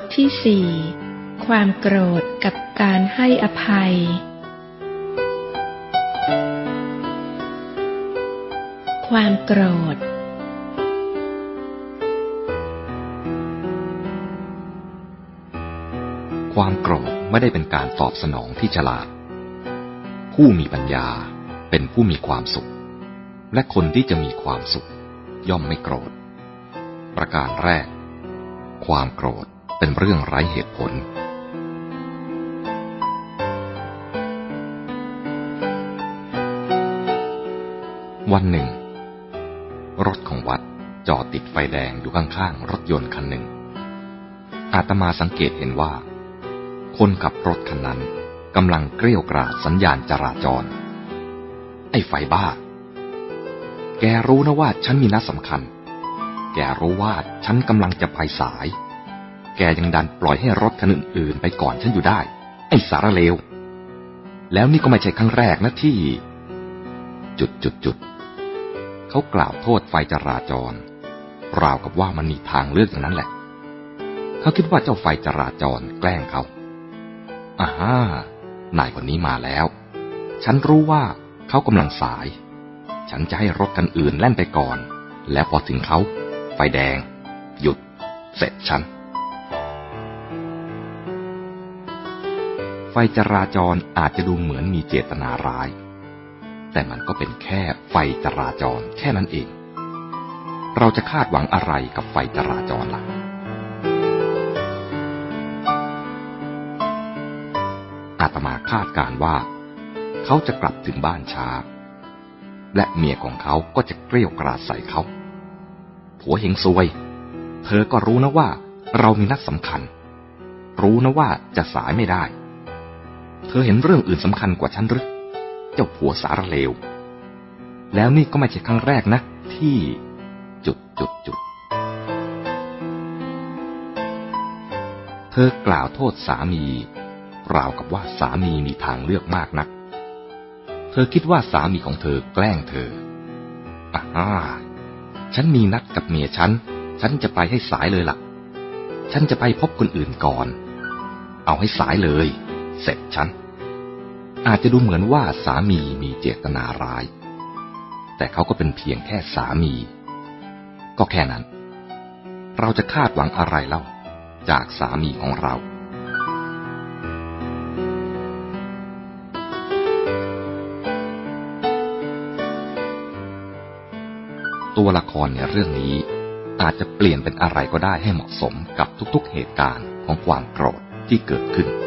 ทที่สี่ความโกรธกับการให้อภัย ความโกรธ ความโกรธไม่ได้เป็นการตอบสนองที่ฉลาด ผู้มีปัญญาเป็นผู้มีความสุข และคนที่จะมีความสุข ย่อมไม่โกรธ ประการแรก ความโกรธ เป็นเรื่องไร้เหตุผล วันหนึ่ง รถของวัดจอดติดไฟแดงอยู่ข้างๆรถยนต์คันหนึ่ง อาตมาสังเกตเห็นว่า คนขับรถคันนั้นกำลังเกลี้ยวกราดสัญญาณจราจร ไอ้ไฟบ้า แกรู้นะว่าฉันมีนัดสำคัญ แกรู้ว่าฉันกำลังจะไปสาย แกยังดันปล่อยให้รถคันอื่นๆไปก่อนฉันอยู่ได้ ไอ้สารเลว แล้วนี่ก็ไม่ใช่ครั้งแรกนะที่ จุดจุดจุดเขากล่าวโทษไฟจราจร ราวกับว่ามันมีทางเลือกอย่างนั้นแหละ เขาคิดว่าเจ้าไฟจราจรแกล้งเขาอ่าฮนายคนนี้มาแล้ว ฉันรู้ว่าเขากำลังสาย ฉันจะให้รถคันอื่นแล่นไปก่อน แล้วพอถึงเขา ไฟแดง หยุด เสร็จฉัน ไฟจราจรอาจจะดูเหมือนมีเจตนาร้าย แต่มันก็เป็นแค่ไฟจราจรแค่นั้นเอง เราจะคาดหวังอะไรกับไฟจราจรล่ะ อาตมาคาดการว่า เขาจะกลับถึงบ้านช้า และเมียของเขาก็จะเกลี้ยวกราดใส่เขา ผัวเฮงซวย เธอก็รู้นะว่าเรามีนัดสำคัญ รู้นะว่าจะสายไม่ได้ เธอเห็นเรื่องอื่นสำคัญกว่าฉันหรือ เจ้าผัวสารเลว แล้วนี่ก็ไม่ใช่ครั้งแรกนะ ที่จุดจุดจุด เธอกล่าวโทษสามี ราวกับว่าสามีมีทางเลือกมากนัก เธอคิดว่าสามีของเธอแกล้งเธออ่าฉันมีนัดกับเมียฉัน ฉันจะไปให้สายเลยล่ะ ฉันจะไปพบคนอื่นก่อน เอาให้สายเลย เสร็จฉัน อาจจะดูเหมือนว่าสามีมีเจตนาร้าย แต่เขาก็เป็นเพียงแค่สามี ก็แค่นั้น เราจะคาดหวังอะไรเล่า จากสามีของเราตัวละครในเรื่องนี้อาจจะเปลี่ยนเป็นอะไรก็ได้ให้เหมาะสมกับทุกๆเหตุการณ์ของความโกรธที่เกิดขึ้น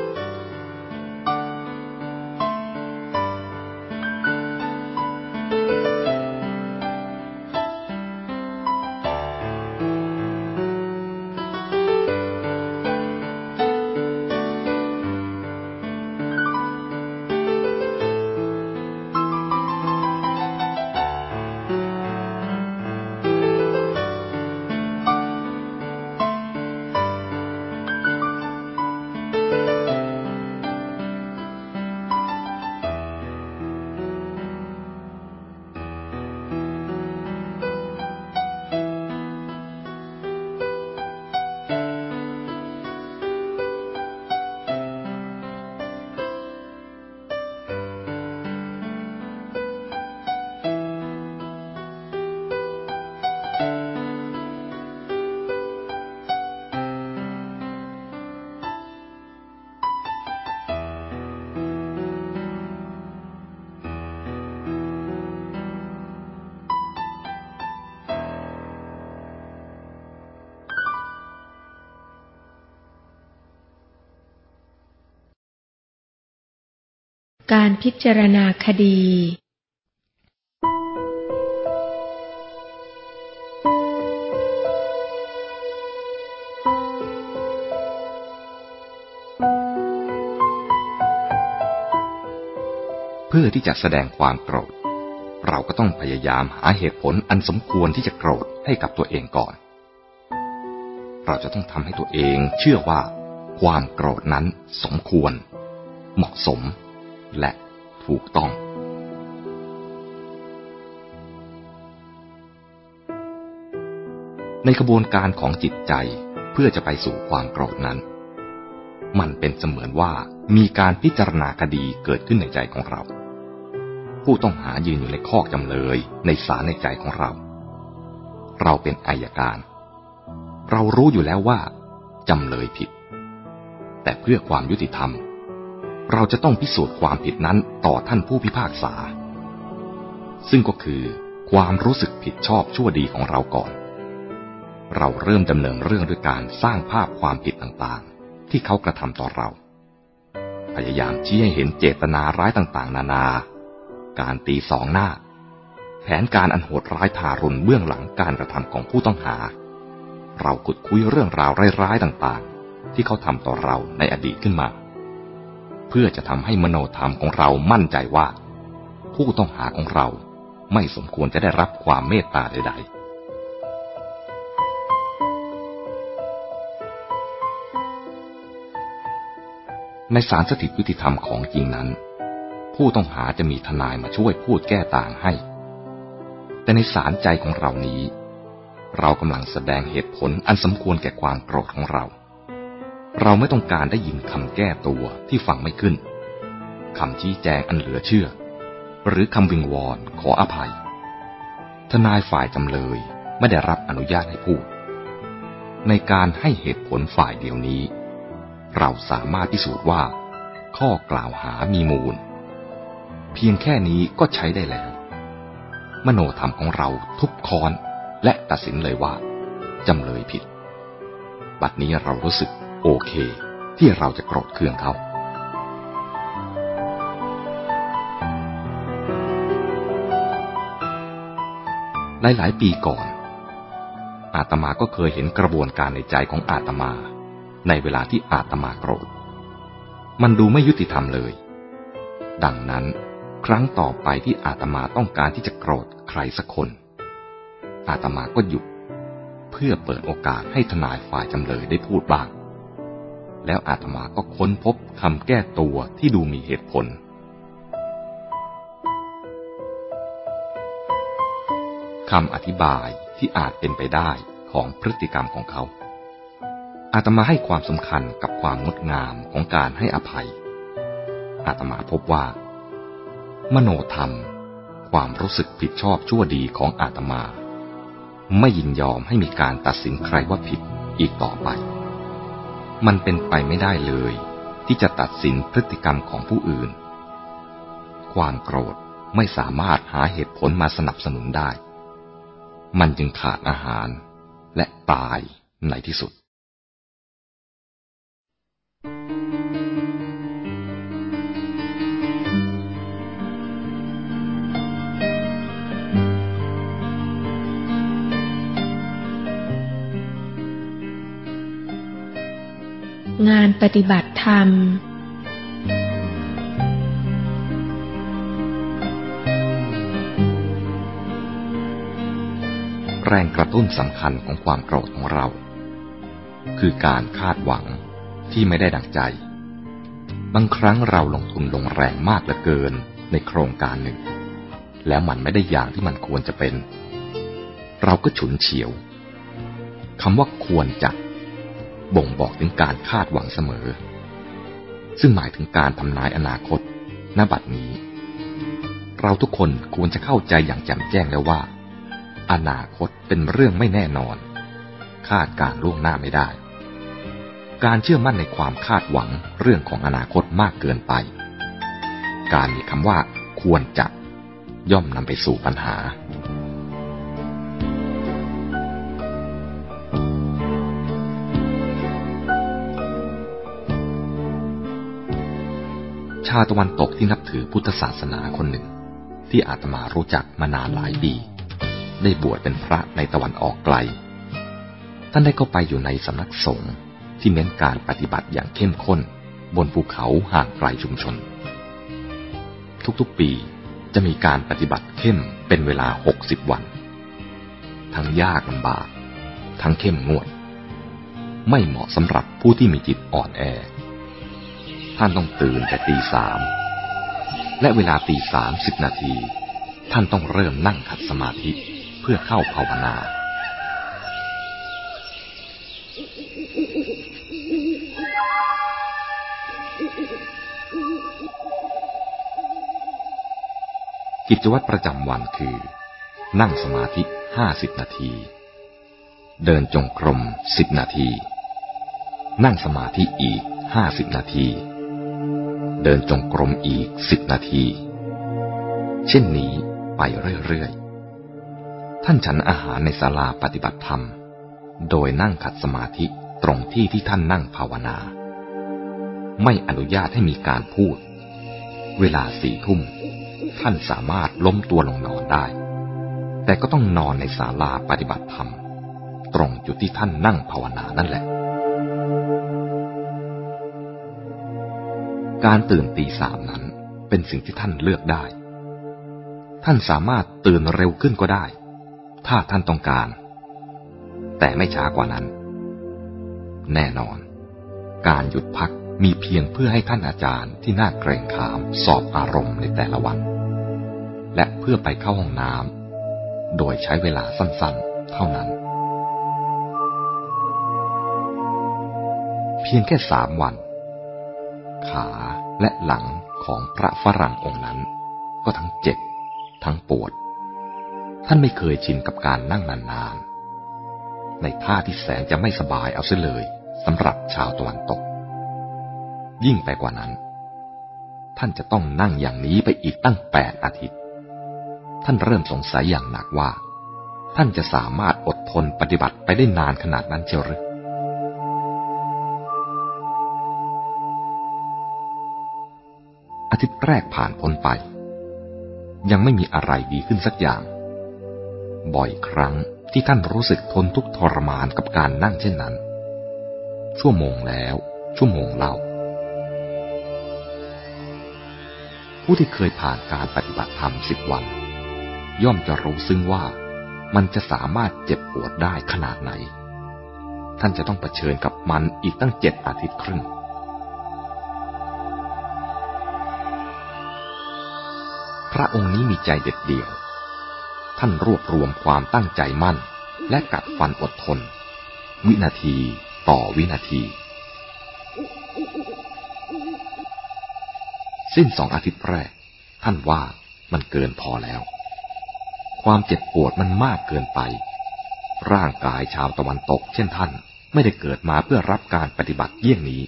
การพิจารณาคดี เพื่อที่จะแสดงความโกรธ เราก็ต้องพยายามหาเหตุผลอันสมควรที่จะโกรธให้กับตัวเองก่อน เราจะต้องทำให้ตัวเองเชื่อว่า ความโกรธนั้นสมควร เหมาะสม และถูกต้อง ในกระบวนการของจิตใจเพื่อจะไปสู่ความโกรธนั้น มันเป็นเสมือนว่ามีการพิจารณาคดีเกิดขึ้นในใจของเรา ผู้ต้องหายืนอยู่ในข้อจำเลยในศาลในใจของเรา เราเป็นอายการ เรารู้อยู่แล้วว่าจำเลยผิด แต่เพื่อความยุติธรรม เราจะต้องพิสูจน์ความผิดนั้นต่อท่านผู้พิพากษา ซึ่งก็คือความรู้สึกผิดชอบชั่วดีของเราก่อน เราเริ่มดำเนินเรื่องด้วยการสร้างภาพความผิดต่างๆ ที่เขากระทำต่อเรา พยายามชี้ให้เห็นเจตนาร้ายต่างๆ นานา การตีสองหน้า แผนการอันโหดร้ายทารุณเบื้องหลังการกระทำของผู้ต้องหา เราขุดคุยเรื่องราวร้ายๆต่างๆ ที่เขาทำต่อเราในอดีตขึ้นมา เพื่อจะทำให้มโนธรรมของเรามั่นใจว่า ผู้ต้องหาของเราไม่สมควรจะได้รับความเมตตาใดๆในสารสถิตยุติธรรมของจริงนั้น ผู้ต้องหาจะมีทนายมาช่วยพูดแก้ต่างให้ แต่ในสารใจของเรานี้ เรากำลังแสดงเหตุผลอันสมควรแก่ความโกรธของเรา เราไม่ต้องการได้ยินคำแก้ตัวที่ฟังไม่ขึ้นคำชี้แจงอันเหลือเชื่อ หรือคำวิงวอนขออภัย ทนายฝ่ายจำเลยไม่ได้รับอนุญาตให้พูด ในการให้เหตุผลฝ่ายเดียวนี้ เราสามารถพิสูจน์ว่า ข้อกล่าวหามีมูล เพียงแค่นี้ก็ใช้ได้แล้ว มโนธรรมของเราทุบค้อนและตัดสินเลยว่าจำเลยผิด บัดนี้เรารู้สึก โอเค ที่เราจะโกรธเคืองเขา หลายๆ ปีก่อน อาตมาก็เคยเห็นกระบวนการในใจของอาตมา ในเวลาที่อาตมาโกรธ มันดูไม่ยุติธรรมเลย ดังนั้นครั้งต่อไปที่อาตมาต้องการที่จะโกรธใครสักคน อาตมาก็หยุด เพื่อเปิดโอกาสให้ทนายฝ่ายจำเลยได้พูดบ้าง แล้วอาตมาก็ค้นพบคำแก้ตัวที่ดูมีเหตุผล คำอธิบายที่อาจเป็นไปได้ของพฤติกรรมของเขา อาตมาให้ความสำคัญกับความงดงามของการให้อภัย อาตมาพบว่า มโนธรรม ความรู้สึกผิดชอบชั่วดีของอาตมา ไม่ยินยอมให้มีการตัดสินใครว่าผิดอีกต่อไป มันเป็นไปไม่ได้เลย ที่จะตัดสินพฤติกรรมของผู้อื่น ความโกรธไม่สามารถหาเหตุผลมาสนับสนุนได้ มันจึงขาดอาหารและตายในที่สุด งานปฏิบัติธรรม แรงกระตุ้นสำคัญของความโกรธของเรา คือการคาดหวังที่ไม่ได้ดังใจ บางครั้งเราลงทุนลงแรงมากเหลือเกินในโครงการหนึ่ง แล้วมันไม่ได้อย่างที่มันควรจะเป็น เราก็ฉุนเฉียวคำว่าควรจะ บ่งบอกถึงการคาดหวังเสมอ ซึ่งหมายถึงการทำนายอนาคตณบัดนี้ เราทุกคนควรจะเข้าใจอย่างแจ่มแจ้งแล้วว่า อนาคตเป็นเรื่องไม่แน่นอน คาดการล่วงหน้าไม่ได้ การเชื่อมั่นในความคาดหวังเรื่องของอนาคตมากเกินไป การมีคำว่า ควรจะ ย่อมนำไปสู่ปัญหา ชาตะวันตกที่นับถือพุทธศาสนาคนหนึ่ง ที่อาตมารู้จักมานานหลายปี ได้บวชเป็นพระในตะวันออกไกล ท่านได้เข้าไปอยู่ในสำนักสงฆ์ที่เน้นการปฏิบัติอย่างเข้มข้น บนภูเขาห่างไกลชุมชน ทุกๆปีจะมีการปฏิบัติเข้มเป็นเวลาหกสิบวัน ทั้งยากลำบาก ทั้งเข้มงวด ไม่เหมาะสำหรับผู้ที่มีจิตอ่อนแอ ท่านต้องตื่นแต่ตีสาม และเวลาตีสามสิบนาที ท่านต้องเริ่มนั่งขัดสมาธิเพื่อเข้าภาวนา กิจวัตรประจำวันคือ นั่งสมาธิห้าสิบนาที เดินจงกรมสิบนาที นั่งสมาธิอีกห้าสิบนาที เดินจงกรมอีกสิบนาที เช่นนี้ไปเรื่อยๆ ท่านฉันอาหารในศาลาปฏิบัติธรรม โดยนั่งขัดสมาธิตรงที่ที่ท่านนั่งภาวนา ไม่อนุญาตให้มีการพูด เวลาสี่ทุ่ม ท่านสามารถล้มตัวลงนอนได้ แต่ก็ต้องนอนในศาลาปฏิบัติธรรม ตรงจุดที่ท่านนั่งภาวนานั่นแหละ การตื่นตีสามนั้นเป็นสิ่งที่ท่านเลือกได้ ท่านสามารถตื่นเร็วขึ้นก็ได้ ถ้าท่านต้องการ แต่ไม่ช้ากว่านั้น แน่นอน การหยุดพักมีเพียงเพื่อให้ท่านอาจารย์ที่น่าเกรงขามสอบอารมณ์ในแต่ละวัน และเพื่อไปเข้าห้องน้ำโดยใช้เวลาสั้นๆ เท่านั้น เพียงแค่สามวัน ขาและหลังของพระฝรั่งองค์นั้น ก็ทั้งเจ็บ ทั้งปวด ท่านไม่เคยชินกับการนั่งนานๆ ในท่าที่แสนจะไม่สบายเอาเสียเลยสำหรับชาวตะวันตก ยิ่งไปกว่านั้น ท่านจะต้องนั่งอย่างนี้ไปอีกตั้งแปดอาทิตย์ ท่านเริ่มสงสัยอย่างหนักว่า ท่านจะสามารถอดทนปฏิบัติไปได้นานขนาดนั้นเชียวหรือ อาทิตย์แรกผ่านพ้นไป ยังไม่มีอะไรดีขึ้นสักอย่าง บ่อยครั้งที่ท่านรู้สึกทนทุกข์ทรมานกับการนั่งเช่นนั้น ชั่วโมงแล้ว ชั่วโมงเล่า ผู้ที่เคยผ่านการปฏิบัติธรรมสิบวัน ย่อมจะรู้ซึ่งว่ามันจะสามารถเจ็บปวดได้ขนาดไหน ท่านจะต้องเผชิญกับมันอีกตั้งเจ็ดอาทิตย์ครึ่ง พระองค์นี้มีใจเด็ดเดี่ยว ท่านรวบรวมความตั้งใจมั่น และกัดฟันอดทน วินาทีต่อวินาที สิ้นสองอาทิตย์แรก ท่านว่ามันเกินพอแล้ว ความเจ็บปวดมันมากเกินไป ร่างกายชาวตะวันตก เช่นท่านไม่ได้เกิดมาเพื่อรับการปฏิบัติเยี่ยงนี้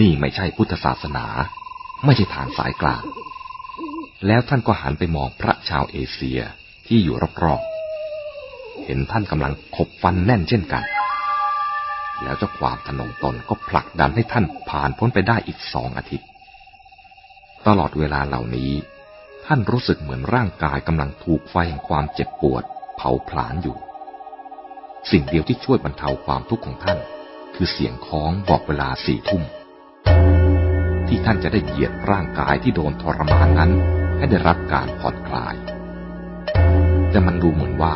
นี่ไม่ใช่พุทธศาสนา ไม่ใช่ทางสายกลาง แล้วท่านก็หันไปมองพระชาวเอเชียที่อยู่รอบๆ เห็นท่านกำลังขบฟันแน่นเช่นกัน แล้วเจ้าความทนงตนก็ผลักดันให้ท่านผ่านพ้นไปได้อีกสองอาทิตย์ ตลอดเวลาเหล่านี้ ท่านรู้สึกเหมือนร่างกายกำลังถูกไฟแห่งความเจ็บปวด เผาผลาญอยู่ สิ่งเดียวที่ช่วยบรรเทาความทุกข์ของท่าน คือเสียงคล้องบอกเวลาสี่ทุ่มที่ท่านจะได้เหยียดร่างกายที่โดนทรมานนั้น ให้ได้รับการผ่อนคลาย แต่มันดูเหมือนว่า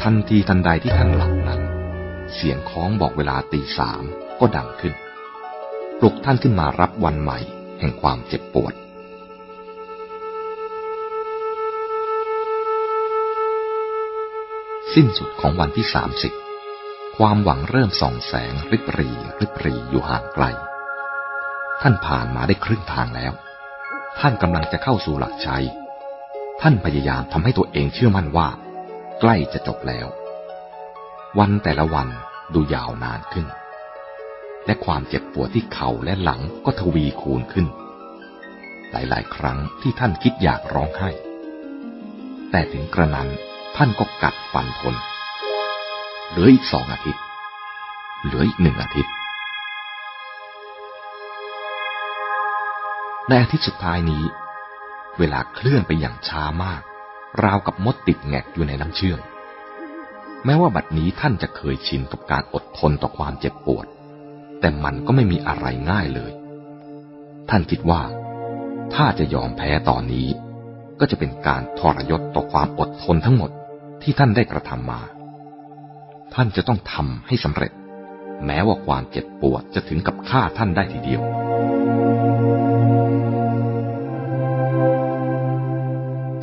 ทันทีทันใดที่ท่านหลับนั้น เสียงคล้องบอกเวลาตีสามก็ดังขึ้น ปลุกท่านขึ้นมารับวันใหม่แห่งความเจ็บปวดสิ้นสุดของวันที่สามสิบความหวังเริ่มส่องแสงริบรีริบรีอยู่ห่างไกล ท่านผ่านมาได้ครึ่งทางแล้ว ท่านกำลังจะเข้าสู่หลักชัย ท่านพยายามทำให้ตัวเองเชื่อมั่นว่า ใกล้จะจบแล้ว วันแต่ละวันดูยาวนานขึ้น และความเจ็บปวดที่เข่าและหลังก็ทวีคูณขึ้น หลายๆ ครั้งที่ท่านคิดอยากร้องไห้ แต่ถึงกระนั้นท่านก็กัดฟันทน เหลืออีกสองอาทิตย์ เหลืออีกหนึ่งอาทิตย์ ในอาทิตย์สุดท้ายนี้ เวลาเคลื่อนไปอย่างช้ามาก ราวกับมดติดแงกอยู่ในน้ำเชื่อม แม้ว่าบัดนี้ท่านจะเคยชินกับการอดทนต่อความเจ็บปวด แต่มันก็ไม่มีอะไรง่ายเลย ท่านคิดว่า ถ้าจะยอมแพ้ตอนนี้ ก็จะเป็นการทรยศต่อความอดทนทั้งหมดที่ท่านได้กระทำมา ท่านจะต้องทำให้สำเร็จ แม้ว่าความเจ็บปวดจะถึงกับฆ่าท่านได้ทีเดียว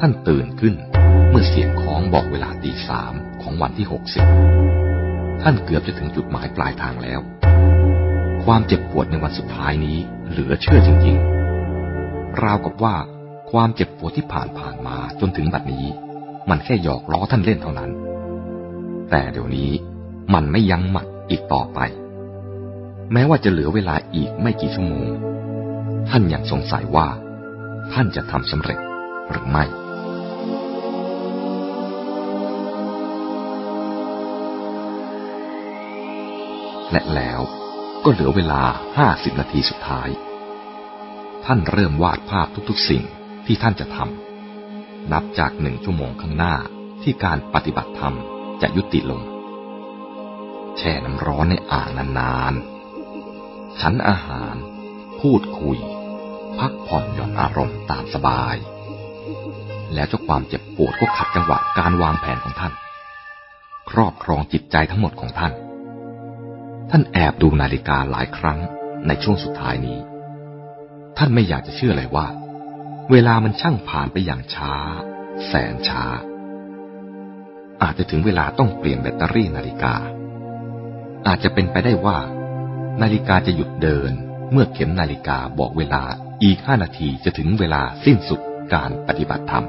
ท่านตื่นขึ้น เมื่อเสียงคล้องบอกเวลาตีสามของวันที่หกสิบท่านเกือบจะถึงจุดหมายปลายทางแล้ว ความเจ็บปวดในวันสุดท้ายนี้เหลือเชื่อจริงๆ ราวกับว่าความเจ็บปวดที่ผ่านผ่านมาจนถึงบัดนี้ มันแค่หยอกล้อท่านเล่นเท่านั้น แต่เดี๋ยวนี้มันไม่ยั้งหมัดอีกต่อไป แม้ว่าจะเหลือเวลาอีกไม่กี่ชั่วโมง ท่านยังสงสัยว่า ท่านจะทำสำเร็จหรือไม่ และแล้วก็เหลือเวลาห้าสิบนาทีสุดท้าย ท่านเริ่มวาดภาพทุกๆสิ่งที่ท่านจะทำนับจากหนึ่งชั่วโมงข้างหน้าที่การปฏิบัติธรรมจะยุติลง แช่น้ำร้อนในอ่างนานๆฉันอาหาร พูดคุย พักผ่อนหย่อนอารมณ์ตามสบาย แล้วเจ้าความเจ็บปวดก็ขัดจังหวะการวางแผนของท่าน ครอบครองจิตใจทั้งหมดของท่าน ท่านแอบดูนาฬิกาหลายครั้งในช่วงสุดท้ายนี้ ท่านไม่อยากจะเชื่อเลยว่า เวลามันช่างผ่านไปอย่างช้า แสนช้า อาจจะถึงเวลาต้องเปลี่ยนแบตเตอรี่นาฬิกา อาจจะเป็นไปได้ว่า นาฬิกาจะหยุดเดินเมื่อเข็มนาฬิกาบอกเวลาอีกห้านาทีจะถึงเวลาสิ้นสุดการปฏิบัติธรรม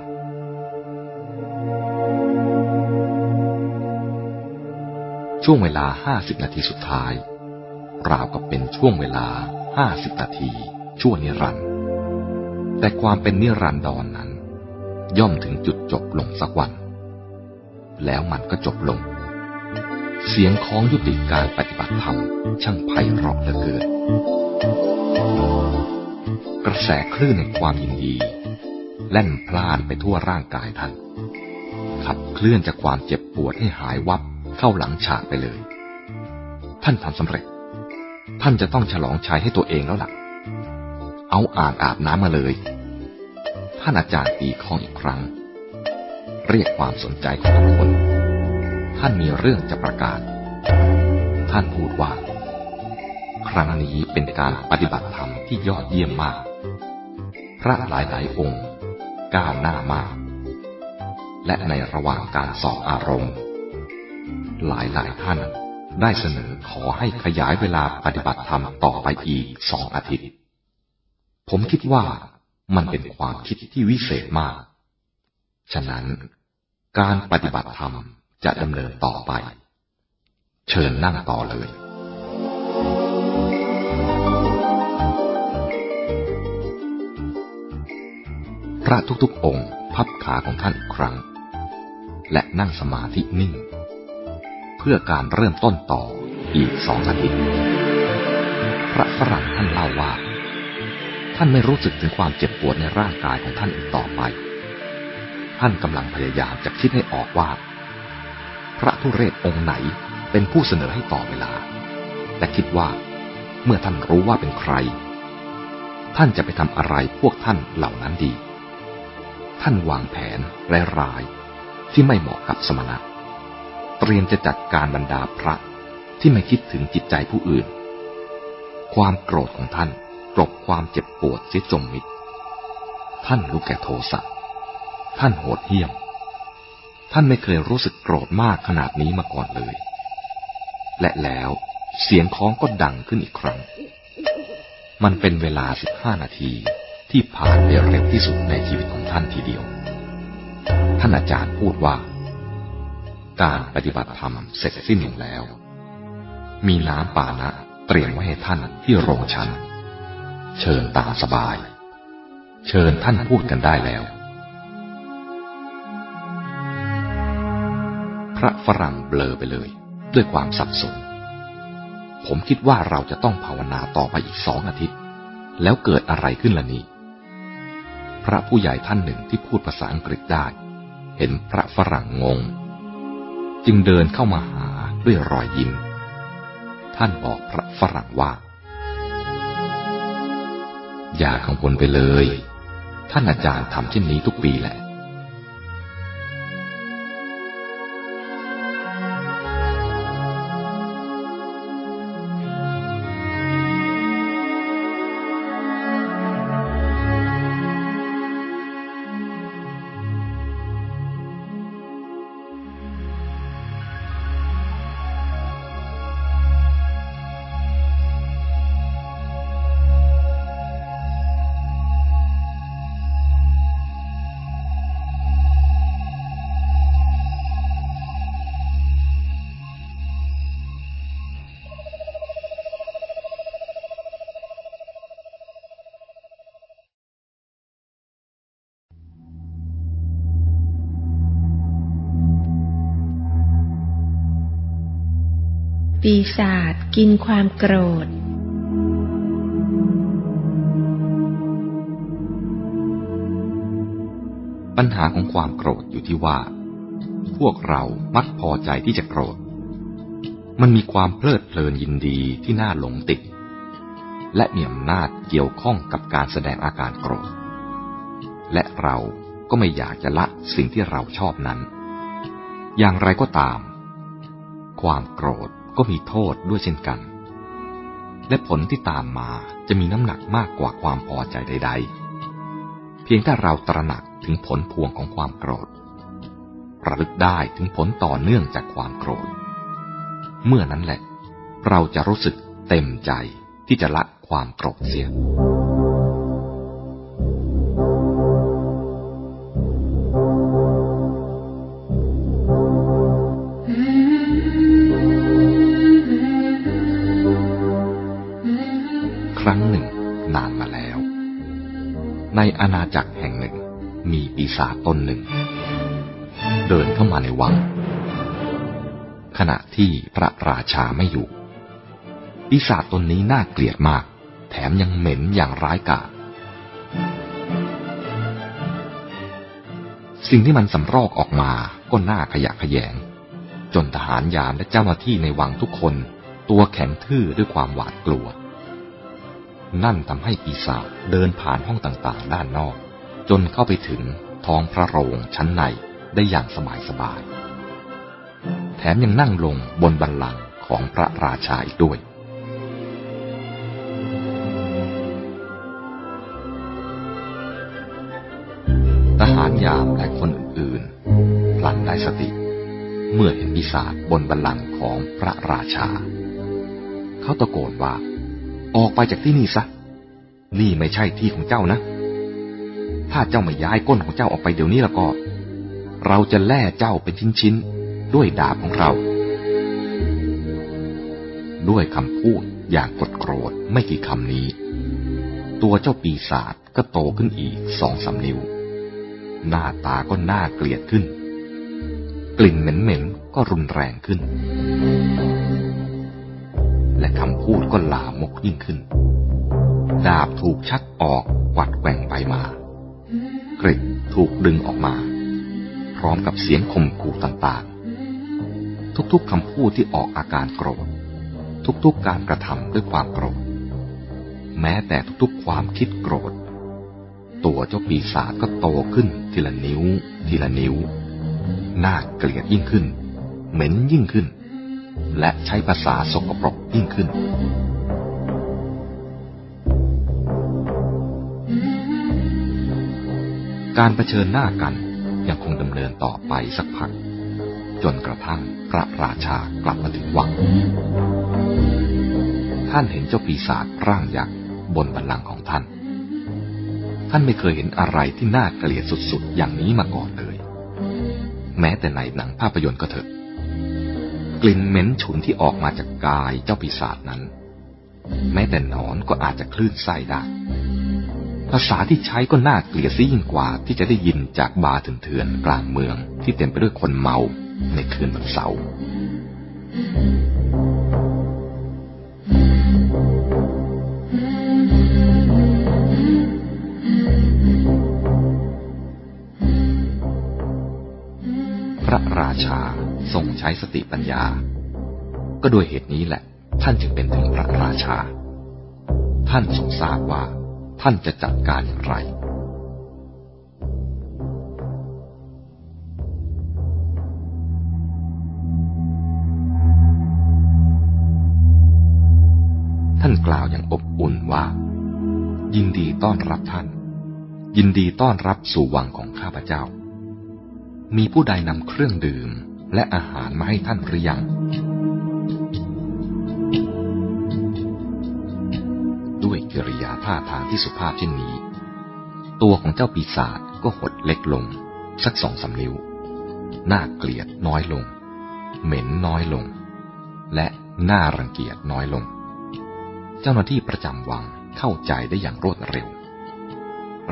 ช่วงเวลาห้าสิบนาทีสุดท้าย ราวกับเป็นช่วงเวลาห้าสิบนาที ชั่วนิรันดร์แต่ความเป็นนิรันดรนนั้น ย่อมถึงจุดจบลงสักวัน แล้วมันก็จบลง เสียงของยุติการปฏิบัติธรรมช่างไพเราะเหลือเกินกระแสคลื่นในความยินดี แล่นพล่านไปทั่วร่างกายท่านขับเคลื่อนจากความเจ็บปวดให้หายวับ เข้าหลังฉากไปเลย ท่านทำสำเร็จ ท่านจะต้องฉลองชัยให้ตัวเองแล้วล่ะ เอาอ่างอาบน้ำมาเลย ท่านอาจารย์ตีคองอีกครั้ง เรียกความสนใจของทุกคน ท่านมีเรื่องจะประกาศ ท่านพูดว่า ครั้งนี้เป็นการปฏิบัติธรรมที่ยอดเยี่ยมมาก พระหลายหลายองค์ก้าวหน้ามากและในระหว่างการสอบอารมณ์ หลายหลายท่าน ได้เสนอขอให้ขยายเวลาปฏิบัติธรรมต่อไปอีกสองอาทิตย์ ผมคิดว่ามันเป็นความคิดที่วิเศษมาก ฉะนั้น การปฏิบัติธรรมจะดำเนินต่อไป เชิญนั่งต่อเลยพระทุกๆองค์ พับขาของท่านอีกครั้ง และนั่งสมาธินิ่ง พื่อการเริ่มต้นต่ออีกสองอาทิตย์ พระฝรั่งท่านเล่าว่า ท่านไม่รู้สึกถึงความเจ็บปวดในร่างกายของท่านอีกต่อไป ท่านกำลังพยายามจะคิดให้ออกว่า พระทุเรศองค์ไหนเป็นผู้เสนอให้ต่อเวลา แต่คิดว่าเมื่อท่านรู้ว่าเป็นใคร ท่านจะไปทำอะไรพวกท่านเหล่านั้นดี ท่านวางแผนและรายๆที่ไม่เหมาะกับสมณะ เตรียมจะจัดการบรรดาพระที่ไม่คิดถึงจิตใจผู้อื่น ความโกรธของท่านกลบความเจ็บปวดเสียจมมิด ท่านรู้แก่โทสะ ท่านโหดเหี้ยม ท่านไม่เคยรู้สึกโกรธมากขนาดนี้มาก่อนเลย และแล้วเสียงค้องก็ดังขึ้นอีกครั้ง มันเป็นเวลาสิบห้านาทีที่ผ่านไปเร็วที่สุดในชีวิตของท่านทีเดียว ท่านอาจารย์พูดว่า การปฏิบัติธรรมเสร็จสิ้นลงแล้ว มีน้ำปานะเตรียมไว้ให้ท่านที่โรงชัน เชิญตามสบาย เชิญท่านพูดกันได้แล้ว พระฝรั่งเบลอไปเลย ด้วยความสับสน ผมคิดว่าเราจะต้องภาวนาต่อไปอีกสองอาทิตย์ แล้วเกิดอะไรขึ้นล่ะนี่พระผู้ใหญ่ท่านหนึ่งที่พูดภาษาอังกฤษได้ เห็นพระฝรั่งงง จึงเดินเข้ามาหาด้วยรอยยิ้ม ท่านบอกพระฝรั่งว่า อย่ากังวลไปเลย ท่านอาจารย์ทำเช่นนี้ทุกปีแหละ กินความโกรธ ปัญหาของความโกรธอยู่ที่ว่า พวกเรามักพอใจที่จะโกรธ มันมีความเพลิดเพลินยินดีที่น่าหลงติด และมีอำนาจเกี่ยวข้องกับการแสดงอาการโกรธ และเราก็ไม่อยากจะละสิ่งที่เราชอบนั้น อย่างไรก็ตาม ความโกรธ ก็มีโทษด้วยเช่นกัน และผลที่ตามมาจะมีน้ำหนักมากกว่าความพอใจใด ๆ เพียงแต่เราตระหนักถึงผลพวงของความโกรธ ระลึกได้ถึงผลต่อเนื่องจากความโกรธ เมื่อนั้นแหละ เราจะรู้สึกเต็มใจที่จะละความโกรธเสีย ครั้งหนึ่งนานมาแล้ว ในอาณาจักรแห่งหนึ่ง มีปีศาจตนหนึ่ง เดินเข้ามาในวัง ขณะที่พระราชาไม่อยู่ ปีศาจตนนี้น่าเกลียดมาก แถมยังเหม็นอย่างร้ายกาจสิ่งที่มันสำรอกออกมาก็น่าขยะขยง จนทหารยามและเจ้าหน้าที่ในวังทุกคน ตัวแข็งทื่อด้วยความหวาดกลัว นั่นทำให้ปีศาจเดินผ่านห้องต่างๆ ด้านนอก จนเข้าไปถึงท้องพระโรงชั้นในได้อย่างสบายๆแถมยังนั่งลงบนบัลลังก์ของพระราชาอีกด้วย ทหารยามและคนอื่นๆพลันได้สติ เมื่อเห็นปีศาจบนบัลลังก์ของพระราชา เขาตะโกนว่า ออกไปจากที่นี่ซะ นี่ไม่ใช่ที่ของเจ้านะ ถ้าเจ้าไม่ย้ายก้นของเจ้าออกไปเดี๋ยวนี้แล้วก็ เราจะแล่เจ้าเป็นชิ้นๆ ด้วยดาบของเรา ด้วยคำพูดอย่างกดโกรธไม่กี่คำนี้ ตัวเจ้าปีศาจก็โตขึ้นอีกสองสานิ้ว หน้าตาก็น่าเกลียดขึ้น กลิ่นเหม็นๆก็รุนแรงขึ้น และคำพูดก็ลามกยิ่งขึ้น ดาบถูกชักออกวัดแกว่งไปมากริดถูกดึงออกมา พร้อมกับเสียงข่มขู่ต่างๆ ทุกๆคำพูดที่ออกอาการโกรธ ทุกๆการกระทำด้วยความโกรธ แม้แต่ทุกๆความคิดโกรธ ตัวเจ้าปีศาจก็โตขึ้นทีละนิ้ว ทีละนิ้ว น่าเกลียดยิ่งขึ้น เหม็นยิ่งขึ้น และใช้ภาษาสกปรกยิ่งขึ้น การรเผชิญหน้ากันยังคงดำเนินต่อไปสักพัก จนกระทั่งพระราชากลับมาถึงวัง ท่านเห็นเจ้าปีศาจร่างยักษ์บนบันลังก์ของท่าน ท่านไม่เคยเห็นอะไรที่น่าเกลียดสุดๆ อย่างนี้มาก่อนเลย แม้แต่ในหนังภาพยนตร์ก็เถอะ กลิ่นเหม็นฉุนที่ออกมาจากกายเจ้าปีศาจนั้น แม้แต่นอนก็อาจจะคลื่นไส้ได้ ภาษาที่ใช้ก็น่าเกลียดซะยิ่งกว่าที่จะได้ยินจากบาร์เถื่อนกลางเมืองที่เต็มไปด้วยคนเมาในคืนวันเสาร์พระราชา ใช้สติปัญญา ก็ด้วยเหตุนี้แหละ ท่านจึงเป็นถึงพระราชา ท่านทรงทราบว่าท่านจะจัดการอย่างไร ท่านกล่าวอย่างอบอุ่นว่า ยินดีต้อนรับท่าน ยินดีต้อนรับสู่วังของข้าพเจ้า มีผู้ใดนำเครื่องดื่ม และอาหารมาให้ท่านหรือยัง ด้วยกิริยาท่าทางที่สุภาพเช่นนี้ ตัวของเจ้าปีศาจก็หดเล็กลง สักสองสานิ้ว น่าเกลียดน้อยลง เหม็นน้อยลง และน่ารังเกียจน้อยลง เจ้าหน้าที่ประจำวังเข้าใจได้อย่างรวดเร็ว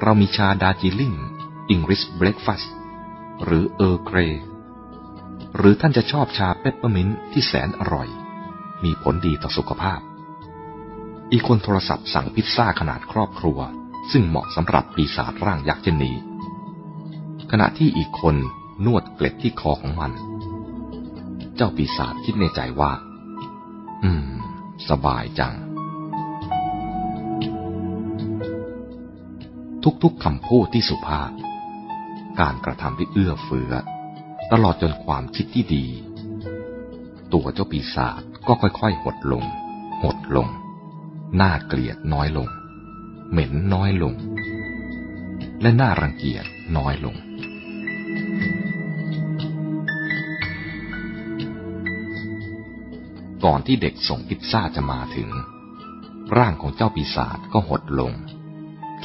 เรามีชา Darjeeling English Breakfast หรือ Earl Grey หรือท่านจะชอบชาเปปเปอร์มินต์ที่แสนอร่อย มีผลดีต่อสุขภาพ อีกคนโทรศัพท์สั่งพิซซ่าขนาดครอบครัว ซึ่งเหมาะสำหรับปีศาจร่างยักษ์เช่นนี้ ขณะที่อีกคนนวดเกล็ดที่คอของมัน เจ้าปีศาจคิดในใจว่า อืม สบายจัง ทุกๆคำพูดที่สุภาพ การกระทำที่เอื้อเฟื้อ ตลอดจนความคิดที่ดี ตัวเจ้าปีศาจก็ค่อยๆ หดลง หดลง น่าเกลียดน้อยลง เหม็นน้อยลง และน่ารังเกียจน้อยลง ก่อนที่เด็กส่งพิซซ่าจะมาถึง ร่างของเจ้าปีศาจก็หดลง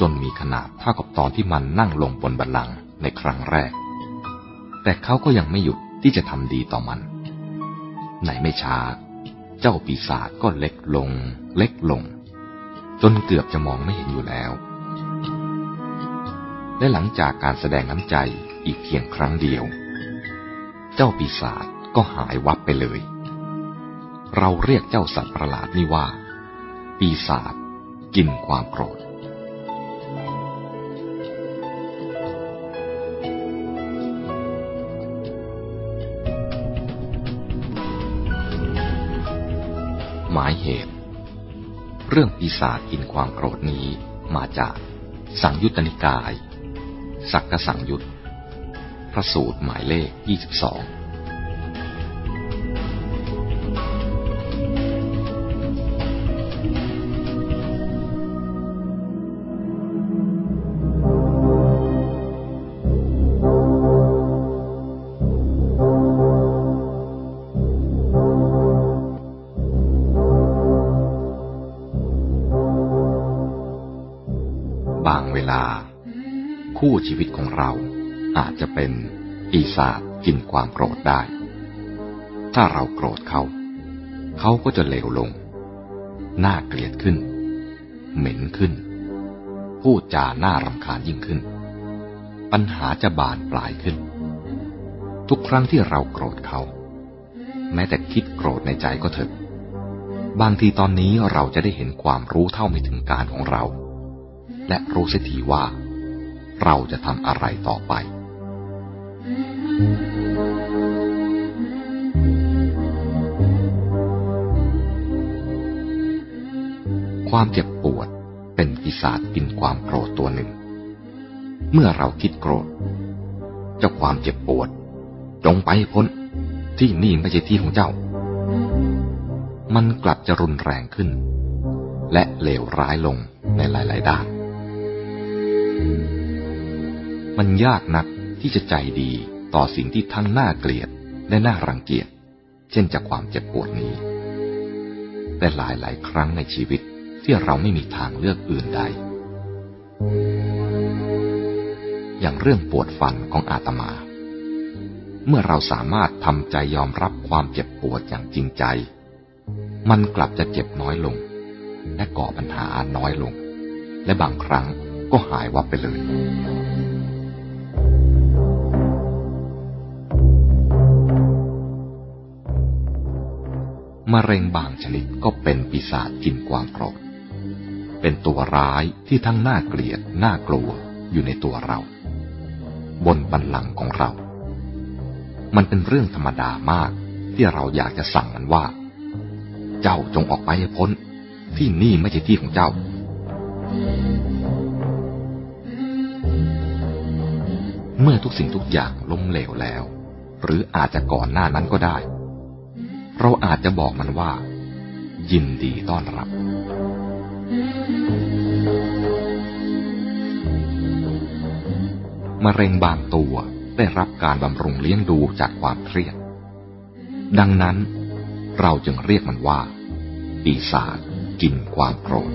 จนมีขนาดเท่ากับตอนที่มันนั่งลงบนบัลลังก์ในครั้งแรก แต่เขาก็ยังไม่หยุดที่จะทำดีต่อมันในไม่ช้า เจ้าปีศาจก็เล็กลง เล็กลง จนเกือบจะมองไม่เห็นอยู่แล้ว และหลังจากการแสดงน้ำใจอีกเพียงครั้งเดียว เจ้าปีศาจก็หายวับไปเลย เราเรียกเจ้าสัตว์ประหลาดนี้ว่า ปีศาจกินความโกรธ หมายเหตุ เรื่องปีศาจกินความโกรธนี้มาจากสังยุตตนิกาย สักกสังยุตพระสูตรหมายเลข 22 คู่ชีวิตของเราอาจจะเป็นปีศาจกินความโกรธได้ ถ้าเราโกรธเขา เขาก็จะเลวลง น่าเกลียดขึ้น เหม็นขึ้น พูดจาหน้ารำคาญยิ่งขึ้น ปัญหาจะบานปลายขึ้น ทุกครั้งที่เราโกรธเขา แม้แต่คิดโกรธในใจก็เถอะบางทีตอนนี้เราจะได้เห็นความรู้เท่าไม่ถึงการของเรา และรู้สียทีว่า เราจะทำอะไรต่อไป ความเจ็บปวดเป็นปีศาจกินความโกรธตัวหนึ่ง เมื่อเราคิดโกรธ เจ้าความเจ็บปวด จงไปพ้นที่นี่ไม่ใช่ที่ของเจ้า มันกลับจะรุนแรงขึ้น และเลวร้ายลงในหลาย ๆ ด้าน มันยากนักที่จะใจดีต่อสิ่งที่ทั้งน่าเกลียดและน่ารังเกียจ เช่นจากความเจ็บปวดนี้ แต่หลายหลายครั้งในชีวิตที่เราไม่มีทางเลือกอื่นใด อย่างเรื่องปวดฟันของอาตมา เมื่อเราสามารถทำใจยอมรับความเจ็บปวดอย่างจริงใจ มันกลับจะเจ็บน้อยลง และก่อปัญหาน้อยลง และบางครั้งก็หายวับไปเลย มะเร็งบางชนิดก็เป็นปีศาจกินกวางโกรธเป็นตัวร้ายที่ทั้งน่าเกลียดน่ากลัวอยู่ในตัวเรา บนบันลังของเรา มันเป็นเรื่องธรรมดามากที่เราอยากจะสั่งมันว่า เจ้าจงออกไปให้พ้น ที่นี่ไม่ใช่ที่ของเจ้า เมื่อทุกสิ่งทุกอย่างล้มเหลวแล้ว หรืออาจจะก่อนหน้านั้นก็ได้ เราอาจจะบอกมันว่า ยินดีต้อนรับ มะเร็งบางตัวได้รับการบำรุงเลี้ยงดูจากความเครียด ดังนั้น เราจึงเรียกมันว่า ปีศาจกินความโกรธ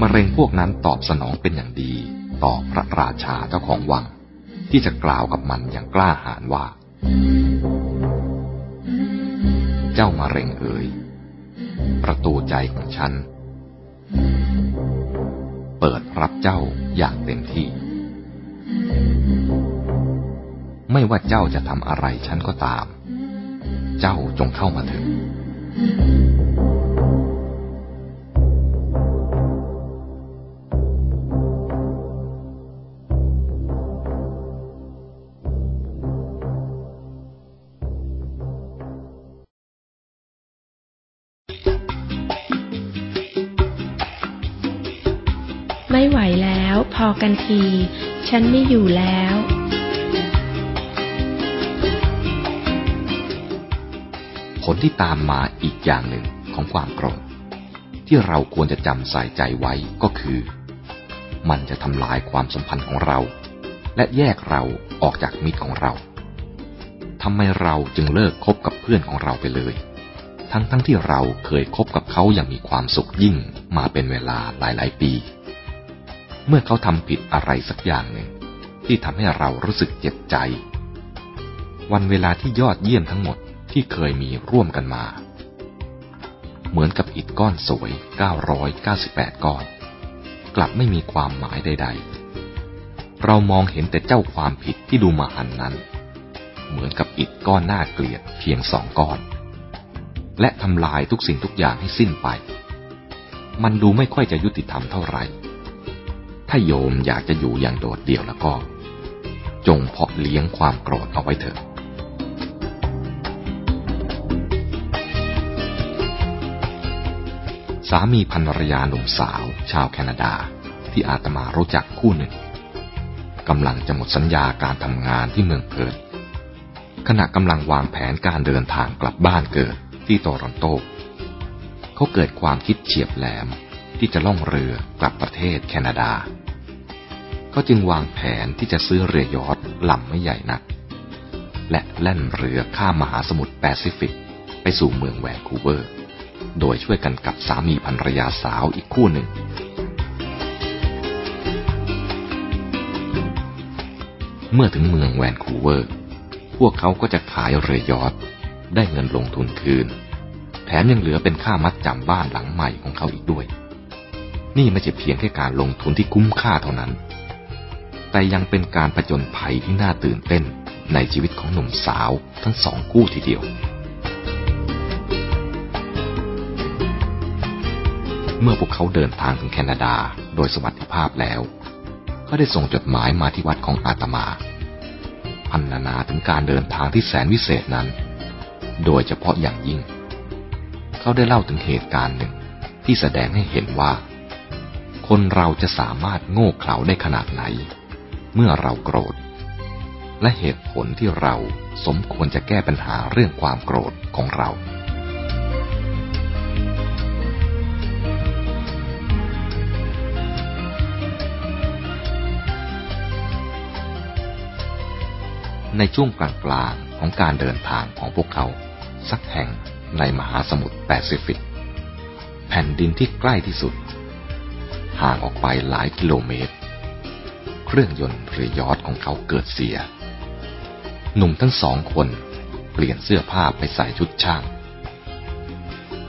มะเร็งพวกนั้นตอบสนองเป็นอย่างดี ต่อพระราชาเจ้าของวัง ที่จะกล่าวกับมันอย่างกล้าหาญว่า เจ้ามาเร็งเอ๋ยประตูใจของฉัน เปิดรับเจ้าอย่างเต็มที่ ไม่ว่าเจ้าจะทำอะไรฉันก็ตาม เจ้าจงเข้ามาเถิด กันที ฉันไม่อยู่แล้วผลที่ตามมาอีกอย่างหนึ่งของความโกรธ ที่เราควรจะจำใส่ใจไว้ก็คือ มันจะทำลายความสัมพันธ์ของเรา และแยกเราออกจากมิตรของเราทำไมเราจึงเลิกคบกับเพื่อนของเราไปเลย ทั้งทั้งที่เราเคยคบกับเขาอย่างมีความสุขยิ่งมาเป็นเวลาหลายๆ ปี เมื่อเขาทำผิดอะไรสักอย่างหนึ่งที่ทำให้เรารู้สึกเจ็บใจ วันเวลาที่ยอดเยี่ยมทั้งหมดที่เคยมีร่วมกันมา เหมือนกับอิฐก้อนสวย 998 ก้อน กลับไม่มีความหมายใด ๆ เรามองเห็นแต่เจ้าความผิดที่ดูมาหันนั้น เหมือนกับอิฐก้อนหน้าเกลียดเพียงสองก้อน และทำลายทุกสิ่งทุกอย่างให้สิ้นไป มันดูไม่ค่อยจะยุติธรรมเท่าไหร่ ถ้าโยมอยากจะอยู่อย่างโดดเดี่ยวแล้วก็ จงเพาะเลี้ยงความโกรธเอาไว้เถิดสามีภรรยาหนุ่มสาว ชาวแคนาดา ที่อาตมารู้จักคู่หนึ่งกำลังจะหมดสัญญาการทำงานที่เมืองเพิร์ขณะกำลังวางแผนการเดินทางกลับบ้านเกิดที่โตรอนโตเขาเกิดความคิดเฉียบแหลม ที่จะล่องเรือกลับประเทศแคนาดาเขาจึงวางแผนที่จะซื้อเรือยอทลำไม่ใหญ่นัก และแล่นเรือข้ามมหาสมุทรแปซิฟิก ไปสู่เมืองแวนคูเวอร์ โดยช่วยกันกับสามีภรรยาสาวอีกคู่หนึ่ง เมื่อถึงเมืองแวนคูเวอร์ พวกเขาก็จะขายเรือยอทได้เงินลงทุนคืน แถมยังเหลือเป็นค่ามัดจำบ้านหลังใหม่ของเขาอีกด้วย นี่ไม่ใช่เพียงแค่การลงทุนที่คุ้มค่าเท่านั้น แต่ยังเป็นการผจญภัยที่น่าตื่นเต้นในชีวิตของหนุ่มสาวทั้งสองคู่ทีเดียว เมื่อพวกเขาเดินทางถึงแคนาดาโดยสวัสดิภาพแล้ว ก็ได้ส่งจดหมายมาที่วัดของอาตมาพันนานาถึงการเดินทางที่แสนวิเศษนั้น โดยเฉพาะอย่างยิ่ง เขาได้เล่าถึงเหตุการณ์หนึ่งที่แสดงให้เห็นว่า คนเราจะสามารถโง่เขลาได้ขนาดไหน เมื่อเราโกรธ และเหตุผลที่เราสมควรจะแก้ปัญหาเรื่องความโกรธของเราในช่วงกลางๆของการเดินทางของพวกเขา สักแห่งในมหาสมุทรแปซิฟิก แผ่นดินที่ใกล้ที่สุด ห่างออกไปหลายกิโลเมตร เครื่องยนต์เรือยอทของเขาเกิดเสีย หนุ่มทั้งสองคนเปลี่ยนเสื้อผ้าไปใส่ชุดช่าง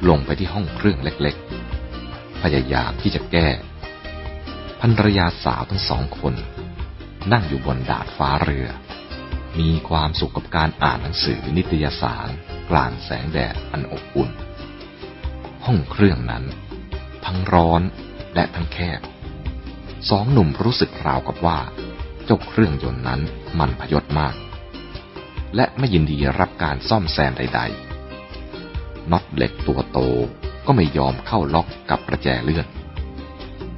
ลงไปที่ห้องเครื่องเล็กๆ พยายามที่จะแก้ภรรยาสาวทั้งสองคน นั่งอยู่บนดาดฟ้าเรือ มีความสุขกับการอ่านหนังสือนิตยสารกลางแสงแดดอันอบอุ่น ห้องเครื่องนั้น ทั้งร้อน และทั้งแคบ สองหนุ่มรู้สึกราวกับว่า เจ้าเครื่องยนต์นั้นมันพยศมาก และไม่ยินดีรับการซ่อมแซมใด ๆน็อตเหล็กตัวโตก็ไม่ยอมเข้าล็อกกับประแจเลื่อน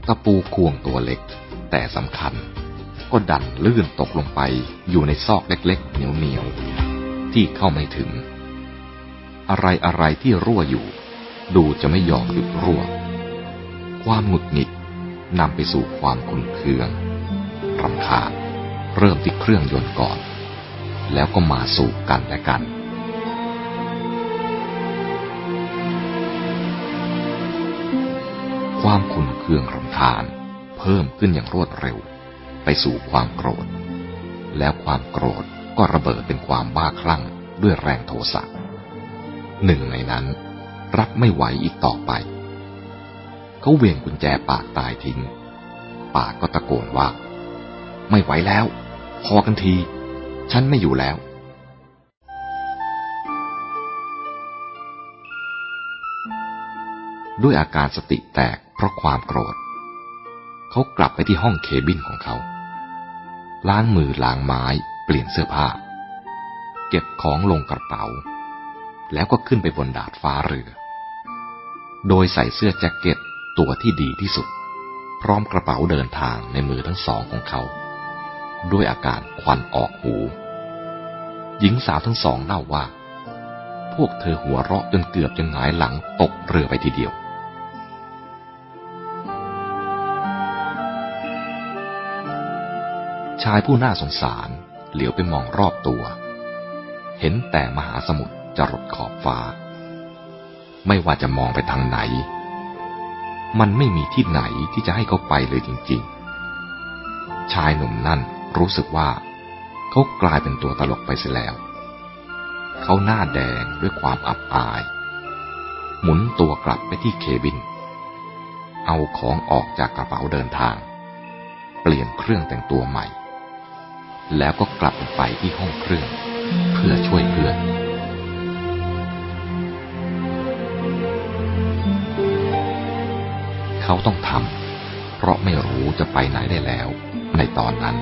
ตะปูควงตัวเล็ก แต่สำคัญก็ดันลื่นตกลงไปอยู่ในซอกเล็กๆ เหนียวๆ ที่เข้าไม่ถึง อะไรอะไรที่รั่วอยู่ ดูจะไม่ยอมหยุดรั่ว ความหงุดหงิดนำไปสู่ความขุ่นเคืองรำคาญเริ่มที่เครื่องยนต์ก่อน แล้วก็มาสู่กันและกัน ความขุ่นเคืองรำคาญเพิ่มขึ้นอย่างรวดเร็ว ไปสู่ความโกรธ แล้วความโกรธก็ระเบิดเป็นความบ้าคลั่งด้วยแรงโทสะหนึ่งในนั้นรับไม่ไหวอีกต่อไป เขาเวียงกุญแจปากตายทิ้ง ปากก็ตะโกนว่า ไม่ไหวแล้ว พอกันที ฉันไม่อยู่แล้ว ด้วยอาการสติแตกเพราะความโกรธ เขากลับไปที่ห้องเคบินของเขา ล้างมือล้างไม้เปลี่ยนเสื้อผ้า เก็บของลงกระเป๋า แล้วก็ขึ้นไปบนดาดฟ้าเรือ โดยใส่เสื้อแจ็คเก็ต ตัวที่ดีที่สุด พร้อมกระเป๋าเดินทางในมือทั้งสองของเขา ด้วยอาการควันออกหู หญิงสาวทั้งสองเล่าว่า พวกเธอหัวเราะจนเกือบจะหงายหลังตกเรือไปทีเดียวชายผู้น่าสงสารเหลียวไปมองรอบตัว เห็นแต่มหาสมุทรจรดขอบฟ้า ไม่ว่าจะมองไปทางไหน มันไม่มีที่ไหนที่จะให้เขาไปเลยจริง ๆ ชายหนุ่มนั่นรู้สึกว่า เขากลายเป็นตัวตลกไปเสียแล้ว เขาหน้าแดงด้วยความอับอาย หมุนตัวกลับไปที่เคบิน เอาของออกจากกระเป๋าเดินทาง เปลี่ยนเครื่องแต่งตัวใหม่ แล้วก็กลับไปที่ห้องเครื่อง เพื่อช่วยเพื่อน เขาต้องทำเพราะไม่รู้จะไปไหนได้แล้วในตอนนั้น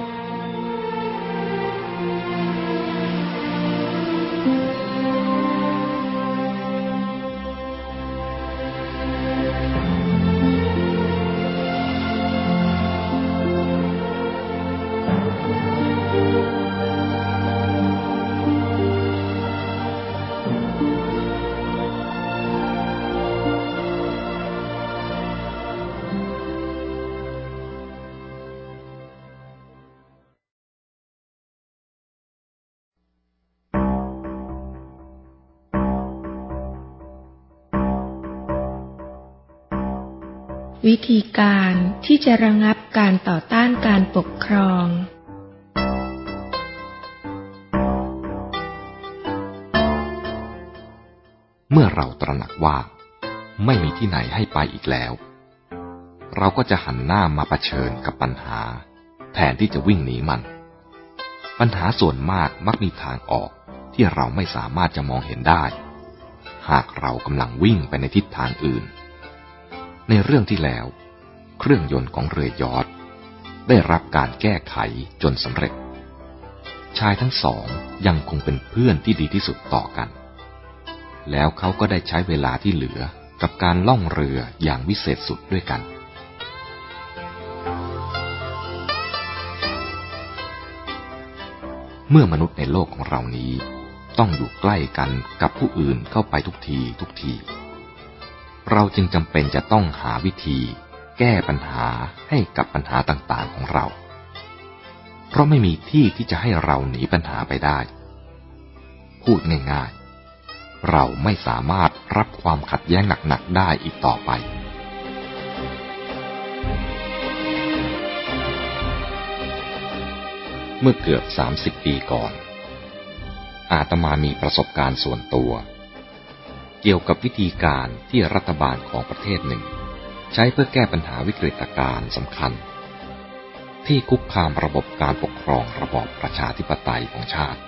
วิธีการที่จะระงับการต่อต้านการปกครอง เมื่อเราตระหนักว่า ไม่มีที่ไหนให้ไปอีกแล้ว เราก็จะหันหน้ามาเผชิญกับปัญหา แทนที่จะวิ่งหนีมัน ปัญหาส่วนมากมักมีทางออกที่เราไม่สามารถจะมองเห็นได้ หากเรากำลังวิ่งไปในทิศทางอื่น ในเรื่องที่แล้ว เครื่องยนต์ของเรือยอทได้รับการแก้ไขจนสำเร็จ ชายทั้งสองยังคงเป็นเพื่อนที่ดีที่สุดต่อกัน แล้วเขาก็ได้ใช้เวลาที่เหลือกับการล่องเรืออย่างวิเศษสุดด้วยกันเมื่อมนุษย์ในโลกของเรานี้ ต้องอยู่ใกล้กันกับผู้อื่นเข้าไปทุกทีทุกที เราจึงจำเป็นจะต้องหาวิธี แก้ปัญหาให้กับปัญหาต่างๆของเรา เพราะไม่มีที่ที่จะให้เราหนีปัญหาไปได้ พูดง่ายๆ เราไม่สามารถรับความขัดแย้งหนักๆได้อีกต่อไปเมื่อเกือบ 30 ปีก่อน อาตมามีประสบการณ์ส่วนตัว เกี่ยวกับวิธีการที่รัฐบาลของประเทศหนึ่ง ใช้เพื่อแก้ปัญหาวิกฤตการณ์สำคัญ ที่คุกคามระบบการปกครองระบอบประชาธิปไตยของชาติ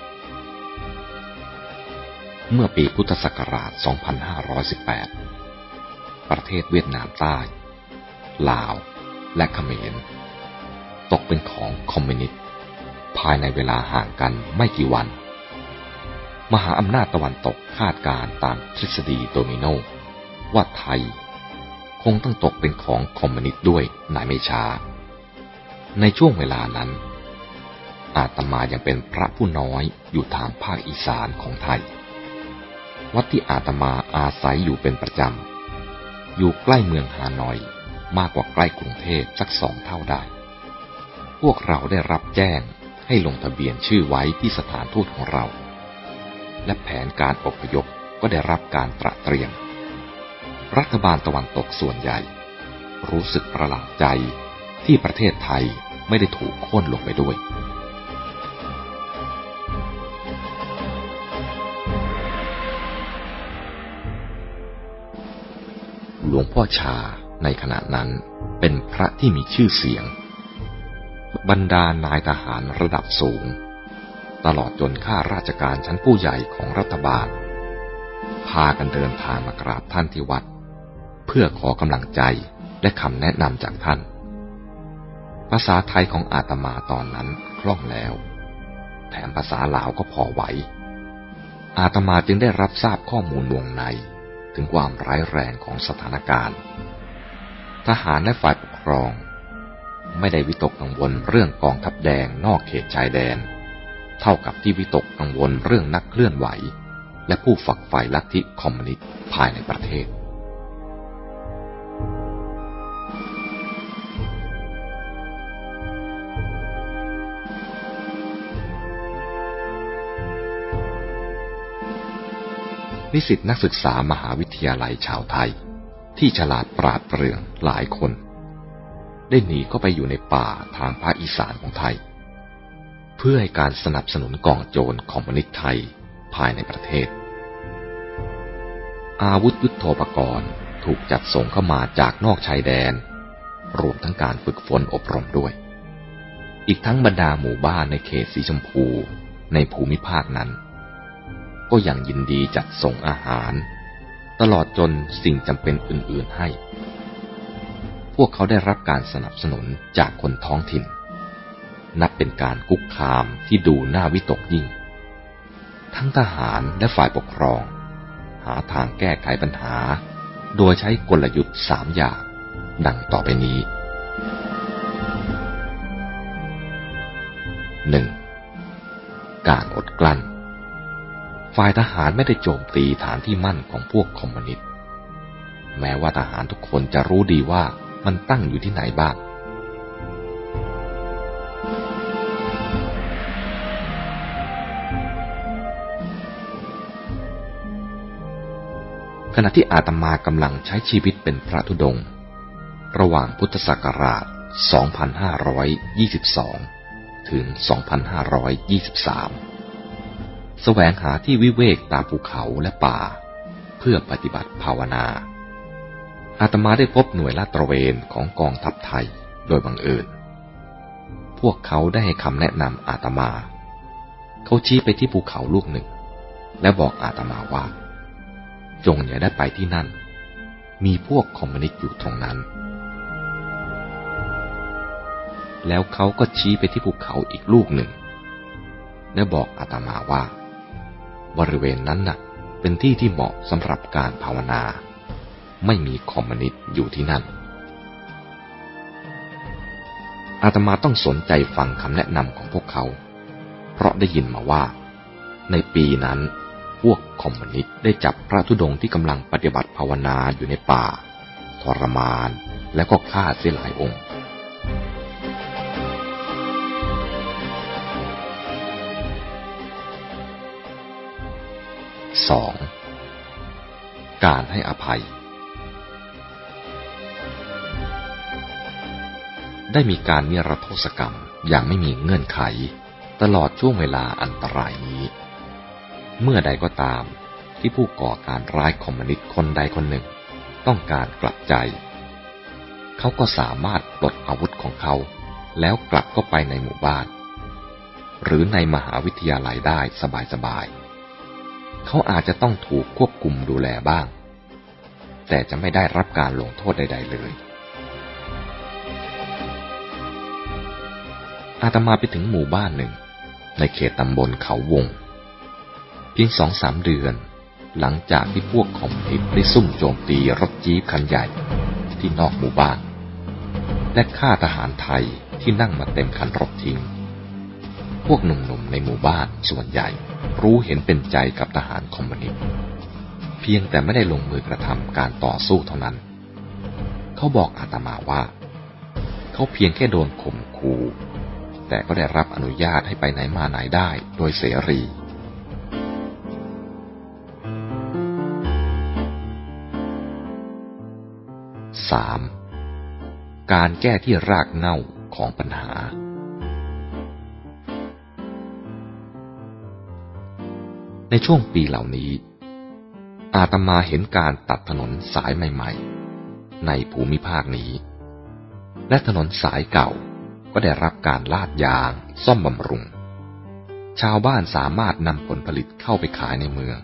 เมื่อปีพุทธศักราช 2518 ประเทศเวียดนามใต้ ลาว และเขมร ตกเป็นของคอมมิวนิสต์ภายในเวลาห่างกันไม่กี่วัน มหาอำนาจตะวันตกคาดการณ์ตามทฤษฎีโดมิโนว่าไทย คงต้องตกเป็นของคอมมิวนิสต์ด้วยในไม่ช้า ในช่วงเวลานั้น อาตมายังเป็นพระผู้น้อยอยู่ทางภาคอีสานของไทย วัดที่อาตมาอาศัยอยู่เป็นประจำ อยู่ใกล้เมืองฮานอยมากกว่าใกล้กรุงเทพสักสองเท่าได้ พวกเราได้รับแจ้งให้ลงทะเบียนชื่อไว้ที่สถานทูตของเรา และแผนการอพยพก็ได้รับการตระเตรียม รัฐบาลตะวันตกส่วนใหญ่ รู้สึกประหลาดใจที่ประเทศไทยไม่ได้ถูกโค่นลงไปด้วยหลวงพ่อชาในขณะนั้นเป็นพระที่มีชื่อเสียง บรรดานายทหารระดับสูง ตลอดจนข้าราชการชั้นผู้ใหญ่ของรัฐบาล พากันเดินทางมากราบท่านที่วัด เพื่อขอกำลังใจและคำแนะนำจากท่าน ภาษาไทยของอาตมาตอนนั้นคล่องแล้ว แถมภาษาลาวก็พอไหว อาตมาจึงได้รับทราบข้อมูลวงในถึงความร้ายแรงของสถานการณ์ ทหารและฝ่ายปกครอง ไม่ได้วิตกกังวลเรื่องกองทัพแดงนอกเขตชายแดน เท่ากับที่วิตกกังวลเรื่องนักเคลื่อนไหว และผู้ฝักใฝ่ลัทธิคอมมิวนิสต์ภายในประเทศ นิสิตนักศึกษามหาวิทยาลัยชาวไทย ที่ฉลาดปราดเปรื่องหลายคน ได้หนีเข้าไปอยู่ในป่าทางภาคอีสานของไทย เพื่อให้การสนับสนุนกองโจรคอมมิวนิสต์ไทยภายในประเทศ อาวุธยุโทโธปกรณ์ถูกจัดส่งเข้ามาจากนอกชายแดน รวมทั้งการฝึกฝนอบรมด้วย อีกทั้งบรรดาหมู่บ้านในเขตสีชมพูในภูมิภาคนั้น ก็ยังยินดีจัดส่งอาหาร ตลอดจนสิ่งจำเป็นอื่น ๆให้ พวกเขาได้รับการสนับสนุนจากคนท้องถิ่น นับเป็นการกุกคามที่ดูน่าวิตกยิ่ง ทั้งทหารและฝ่ายปกครอง หาทางแก้ไขปัญหา โดยใช้กลยุทธ์สามอย่าง ดังต่อไปนี้หนึ่งการอดกลั้น ฝ่ายทหารไม่ได้โจมตีฐานที่มั่นของพวกคอมมิวนิสต์ แม้ว่าทหารทุกคนจะรู้ดีว่ามันตั้งอยู่ที่ไหนบ้าง ขณะที่อาตมากำลังใช้ชีวิตเป็นพระธุดง ระหว่างพุทธศักราช 2522 ถึง 2523 แสวงหาที่วิเวกตามภูเขาและป่า เพื่อปฏิบัติภาวนา อาตมาได้พบหน่วยลาดตระเวนของกองทัพไทยโดยบังเอิญ พวกเขาได้ให้คำแนะนำอาตมา เขาชี้ไปที่ภูเขาลูกหนึ่ง และบอกอาตมาว่า จงอย่าได้ไปที่นั่น มีพวกคอมมิวนิสต์อยู่ตรงนั้น แล้วเขาก็ชี้ไปที่ภูเขาอีกลูกหนึ่ง และบอกอาตมาว่า บริเวณนั้นน่ะ เป็นที่ที่เหมาะสำหรับการภาวนา ไม่มีคอมมิวนิสต์อยู่ที่นั่นอาตมาต้องสนใจฟังคำแนะนำของพวกเขา เพราะได้ยินมาว่า ในปีนั้น วกคอมมิวนิสต์ได้จับพระธุดงที่กำลังปฏิบัติภาวนาอยู่ในป่า ทรมานและก็ฆ่าเสียหลายองค์ 2. การให้อภัย ได้มีการนิรโทษกรรมอย่างไม่มีเงื่อนไข ตลอดช่วงเวลาอันตรายนี้ เมื่อใดก็ตามที่ผู้ก่อการร้ายคอมมิวนิสต์คนใดคนหนึ่ง ต้องการกลับใจ เขาก็สามารถปลดอาวุธของเขา แล้วกลับเข้าไปในหมู่บ้าน หรือในมหาวิทยาลัยได้สบายๆ เขาอาจจะต้องถูกควบคุมดูแลบ้าง แต่จะไม่ได้รับการลงโทษใด ๆ เลย อาตมาไปถึงหมู่บ้านหนึ่ง ในเขตตำบลเขาวง เพียงสองสามเดือน หลังจากที่พวกคอมมิวนิสต์ได้ซุ่มโจมตีรถจี๊ปคันใหญ่ที่นอกหมู่บ้าน และฆ่าทหารไทยที่นั่งมาเต็มคันรถทิ้ง พวกหนุ่มๆในหมู่บ้านส่วนใหญ่รู้เห็นเป็นใจกับทหารคอมมิวนิสต์เพียงแต่ไม่ได้ลงมือกระทำการต่อสู้เท่านั้น เขาบอกอาตมาว่า เขาเพียงแค่โดนข่มขู่แต่ก็ได้รับอนุญาตให้ไปไหนมาไหนได้โดยเสรี สามการแก้ที่รากเน่าของปัญหา ในช่วงปีเหล่านี้ อาตมาเห็นการตัดถนนสายใหม่ๆ ในภูมิภาคนี้ และถนนสายเก่าก็ได้รับการลาดยาง ซ่อมบำรุง ชาวบ้านสามารถนำผลผลิตเข้าไปขายในเมือง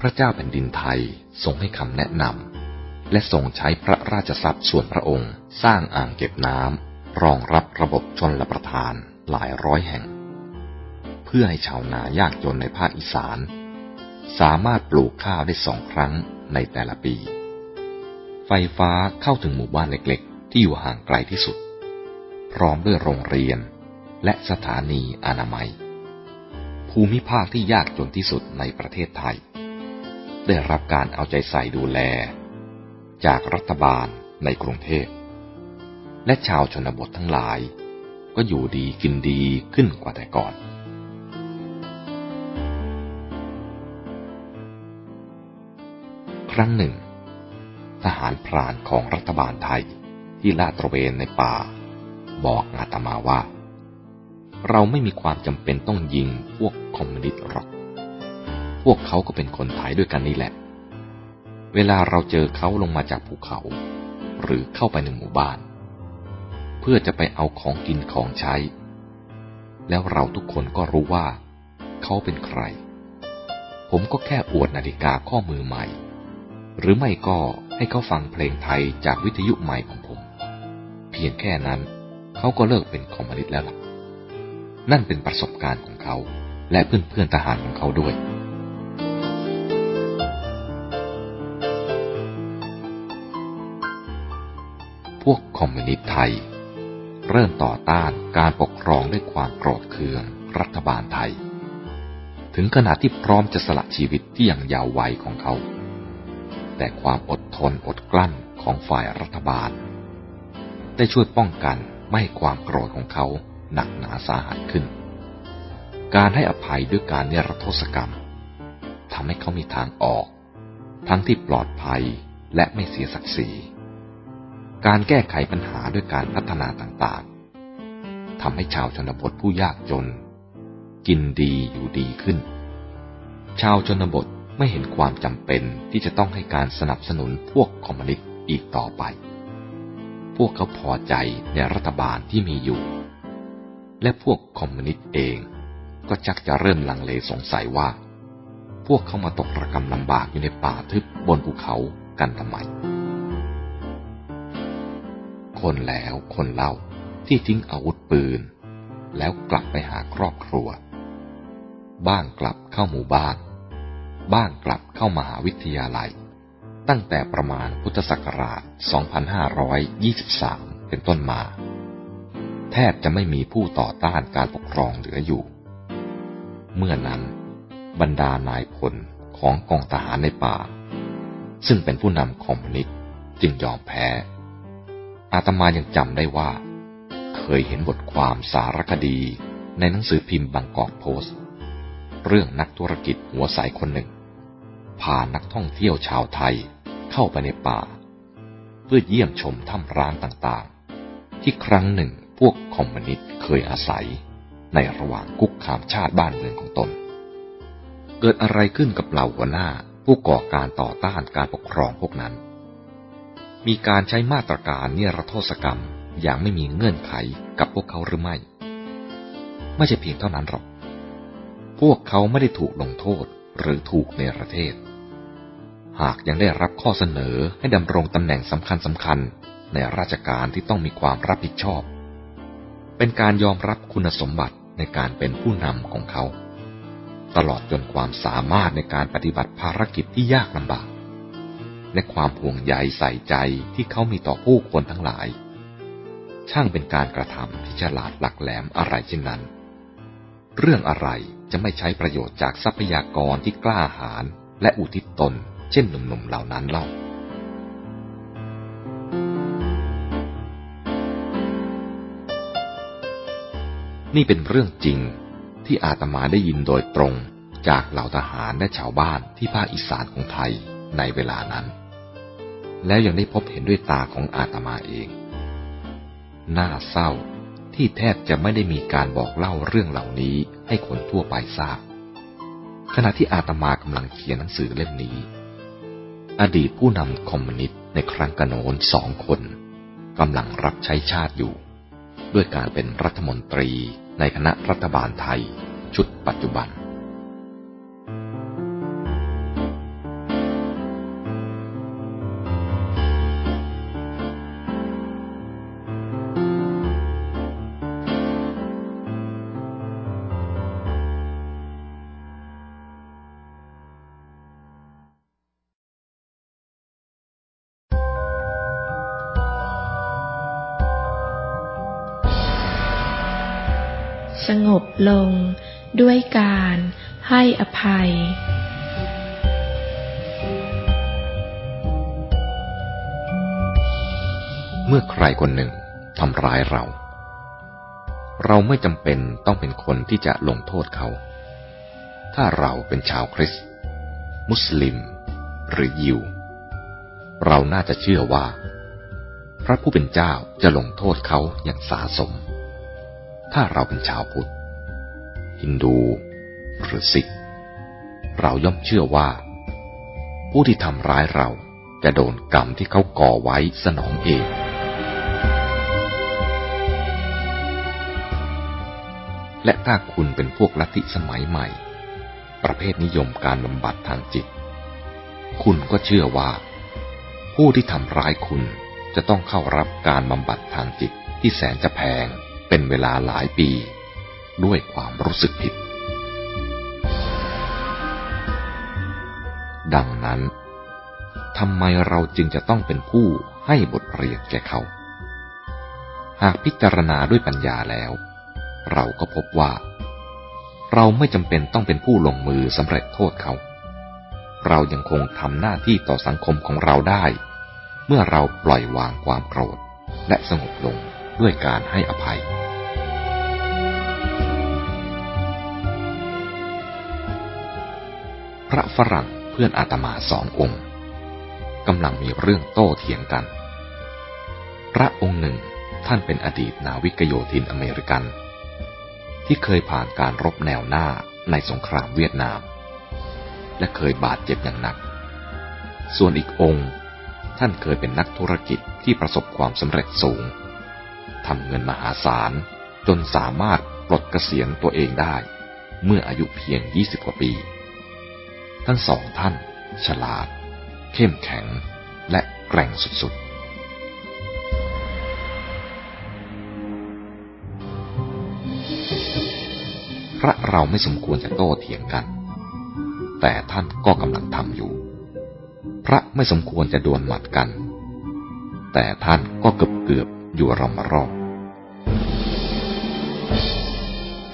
พระเจ้าแผ่นดินไทยทรงให้คำแนะนำ และทรงใช้พระราชทรัพย์ส่วนพระองค์ สร้างอ่างเก็บน้ำรองรับระบบชนละประทานหลายร้อยแห่ง เพื่อให้ชาวนายากจนในภาคอีสาน สามารถปลูกข้าวได้สองครั้งในแต่ละปี ไฟฟ้าเข้าถึงหมู่บ้านเล็กๆ ที่อยู่ห่างไกลที่สุด พร้อมด้วยโรงเรียนและสถานีอนามัย ภูมิภาคที่ยากจนที่สุดในประเทศไทย ได้รับการเอาใจใส่ดูแล จากรัฐบาลในกรุงเทพ และชาวชนบททั้งหลาย ก็อยู่ดีกินดีขึ้นกว่าแต่ก่อน ครั้งหนึ่ง ทหารพรานของรัฐบาลไทยที่ลาดตระเวนในป่า บอกอาตมาว่า เราไม่มีความจำเป็นต้องยิงพวกคอมมิวนิสต์หรอก พวกเขาก็เป็นคนไทยด้วยกันนี่แหละ เวลาเราเจอเขาลงมาจากภูเขา หรือเข้าไปในหมู่บ้าน เพื่อจะไปเอาของกินของใช้ แล้วเราทุกคนก็รู้ว่า เขาเป็นใคร ผมก็แค่อวดนาฬิกาข้อมือใหม่ หรือไม่ก็ให้เขาฟังเพลงไทยจากวิทยุใหม่ของผม เพียงแค่นั้นเขาก็เลิกเป็นคอมมิวนิสต์แล้วล่ะ นั่นเป็นประสบการณ์ของเขา และเพื่อนๆทหารของเขาด้วย วกคอมมิวนิสต์ไทย เริ่มต่อต้านการปกครองด้วยความโกรธเคืองรัฐบาลไทย ถึงขนาดที่พร้อมจะสละชีวิตที่ยังยาววัยของเขา แต่ความอดทนอดกลั้นของฝ่ายรัฐบาล ได้ช่วยป้องกันไม่ให้ความโกรธของเขาหนักหนาสาหัสขึ้น การให้อภัยด้วยการเนรโทษกรรมทำให้เขามีทางออก ทั้งที่ปลอดภัยและไม่เสียศักดิ์ศรี การแก้ไขปัญหาด้วยการพัฒนาต่างๆทำให้ชาวชนบทผู้ยากจน กินดีอยู่ดีขึ้น ชาวชนบทไม่เห็นความจำเป็นที่จะต้องให้การสนับสนุนพวกคอมมิวนิสต์อีกต่อไป พวกเขาพอใจในรัฐบาลที่มีอยู่ และพวกคอมมิวนิสต์เองก็จักจะเริ่มลังเลสงสัยว่า พวกเขามาตกระกรรมลำบากอยู่ในป่าทึบบนภูเขากันทำไม คนแล้วคนเล่าที่ทิ้งอาวุธปืน แล้วกลับไปหาครอบครัว บ้างกลับเข้าหมู่บ้าน บ้างกลับเข้ามหาวิทยาลัย ตั้งแต่ประมาณพุทธศักราช 2523 เป็นต้นมา แทบจะไม่มีผู้ต่อต้านการปกครองเหลืออยู่ เมื่อนั้น บรรดานายพลของกองทหารในป่า ซึ่งเป็นผู้นำคอมมิวนิสต์จึงยอมแพ้ อาตมายังจำได้ว่า เคยเห็นบทความสารคดีในหนังสือพิมพ์บางกอกโพสต์ เรื่องนักธุรกิจหัวสายคนหนึ่ง พานักท่องเที่ยวชาวไทยเข้าไปในป่า เพื่อเยี่ยมชมถ้ำร้างต่างๆ ที่ครั้งหนึ่งพวกคอมมิวนิสต์เคยอาศัย ในระหว่างคุกคามชาติบ้านเมืองของตน เกิดอะไรขึ้นกับเหล่าหัวหน้าผู้ก่อการต่อต้านการปกครองพวกนั้น มีการใช้มาตรการเนรโทษกรรมอย่างไม่มีเงื่อนไขกับพวกเขาหรือไม่ ไม่ใช่เพียงเท่านั้นหรอก พวกเขาไม่ได้ถูกลงโทษหรือถูกเนรเทศ หากยังได้รับข้อเสนอให้ดำรงตำแหน่งสำคัญสำคัญในราชการที่ต้องมีความรับผิดชอบ เป็นการยอมรับคุณสมบัติในการเป็นผู้นำของเขา ตลอดจนความสามารถในการปฏิบัติภารกิจที่ยากลำบาก และความห่วงใยใส่ใจที่เขามีต่อผู้คนทั้งหลาย ช่างเป็นการกระทำที่ฉลาดหลักแหลมอะไรเช่นนั้น เรื่องอะไรจะไม่ใช้ประโยชน์จากทรัพยากรที่กล้าหาญและอุทิศตน เช่นหนุ่มๆเหล่านั้นเล่านี่เป็นเรื่องจริงที่อาตมาได้ยินโดยตรงจากเหล่าทหารและชาวบ้านที่ภาคอีสานของไทยในเวลานั้น แล้วยังได้พบเห็นด้วยตาของอาตมาเอง น่าเศร้าที่แทบจะไม่ได้มีการบอกเล่าเรื่องเหล่านี้ให้คนทั่วไปทราบ ขณะที่อาตมากำลังเขียนหนังสือเล่มนี้ อดีตผู้นำคอมมิวนิสต์ในครั้งกระโนนสองคนกำลังรับใช้ชาติอยู่ ด้วยการเป็นรัฐมนตรีในคณะรัฐบาลไทย ชุดปัจจุบัน ลงด้วยการให้อภัย เมื่อใครคนหนึ่งทำร้ายเรา เราไม่จำเป็นต้องเป็นคนที่จะลงโทษเขา ถ้าเราเป็นชาวคริสต์มุสลิม หรือยิว เราน่าจะเชื่อว่า พระผู้เป็นเจ้าจะลงโทษเขาอย่างสาสม ถ้าเราเป็นชาวพุทธ ฮินดูหรือสิกเราย่อมเชื่อว่า ผู้ที่ทำร้ายเราจะโดนกรรมที่เขาก่อไว้สนองเอง และถ้าคุณเป็นพวกลัทธิสมัยใหม่ ประเภทนิยมการบำบัดทางจิต คุณก็เชื่อว่า ผู้ที่ทำร้ายคุณจะต้องเข้ารับการบำบัดทางจิตที่แสนจะแพงเป็นเวลาหลายปี ด้วยความรู้สึกผิด ดังนั้นทำไมเราจึงจะต้องเป็นผู้ให้บทเรียนแก่เขา หากพิจารณาด้วยปัญญาแล้ว เราก็พบว่า เราไม่จำเป็นต้องเป็นผู้ลงมือสำเร็จโทษเขา เรายังคงทำหน้าที่ต่อสังคมของเราได้ เมื่อเราปล่อยวางความโกรธและสงบลงด้วยการให้อภัย พระฝรั่งเพื่อนอาตมาสององค์กำลังมีเรื่องโต้เถียงกัน พระองค์หนึ่งท่านเป็นอดีตนาวิกโยธินอเมริกัน ที่เคยผ่านการรบแนวหน้าในสงครามเวียดนาม และเคยบาดเจ็บอย่างหนัก ส่วนอีกองค์ท่านเคยเป็นนักธุรกิจที่ประสบความสำเร็จสูงทำเงินมหาศาลจนสามารถปลดเกษียณตัวเองได้ เมื่ออายุเพียง 20 กว่าปี ทั้งสองท่าน ฉลาด เข้มแข็ง และแกร่งสุดๆพระเราไม่สมควรจะโต้เถียงกัน แต่ท่านก็กำลังทำอยู่ พระไม่สมควรจะดวลหมัดกัน แต่ท่านก็เกือบเกือบอยู่รอมรอบ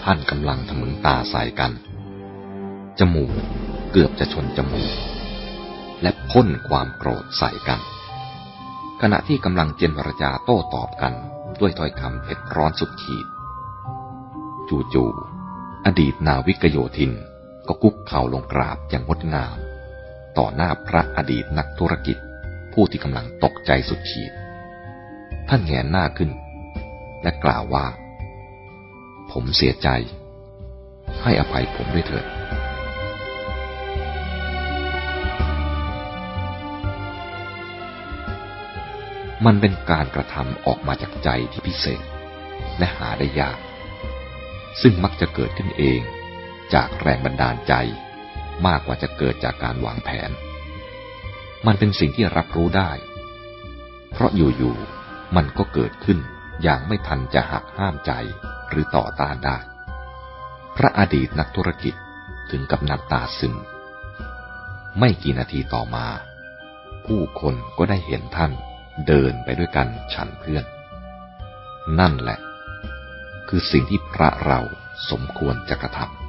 ท่านกำลังทะมึงตาใส่กัน จมูก เกือบจะชนจมูก และพ่นความโกรธใส่กัน ขณะที่กำลังเจรจาโต้ตอบกันด้วยถ้อยคำเผ็ดร้อนสุดขีด จู่ๆอดีตนาวิกโยธินก็กุกเข่าลงกราบอย่างงดงาม ต่อหน้าพระอดีตนักธุรกิจ ผู้ที่กำลังตกใจสุดขีด ท่านแงนหน้าขึ้น และกล่าวว่า ผมเสียใจ ให้อภัยผมด้วยเถิด มันเป็นการกระทำออกมาจากใจที่พิเศษ และหาได้ยาก ซึ่งมักจะเกิดขึ้นเอง จากแรงบันดาลใจ มากกว่าจะเกิดจากการวางแผน มันเป็นสิ่งที่รับรู้ได้ เพราะอยู่ๆมันก็เกิดขึ้นอย่างไม่ทันจะหักห้ามใจหรือต่อต้านได้ พระอดีตนักธุรกิจถึงกับน้ำตาซึม ไม่กี่นาทีต่อมา ผู้คนก็ได้เห็นท่าน เดินไปด้วยกันฉันเพื่อน นั่นแหละ คือสิ่งที่พระเราสมควรจะกระทำ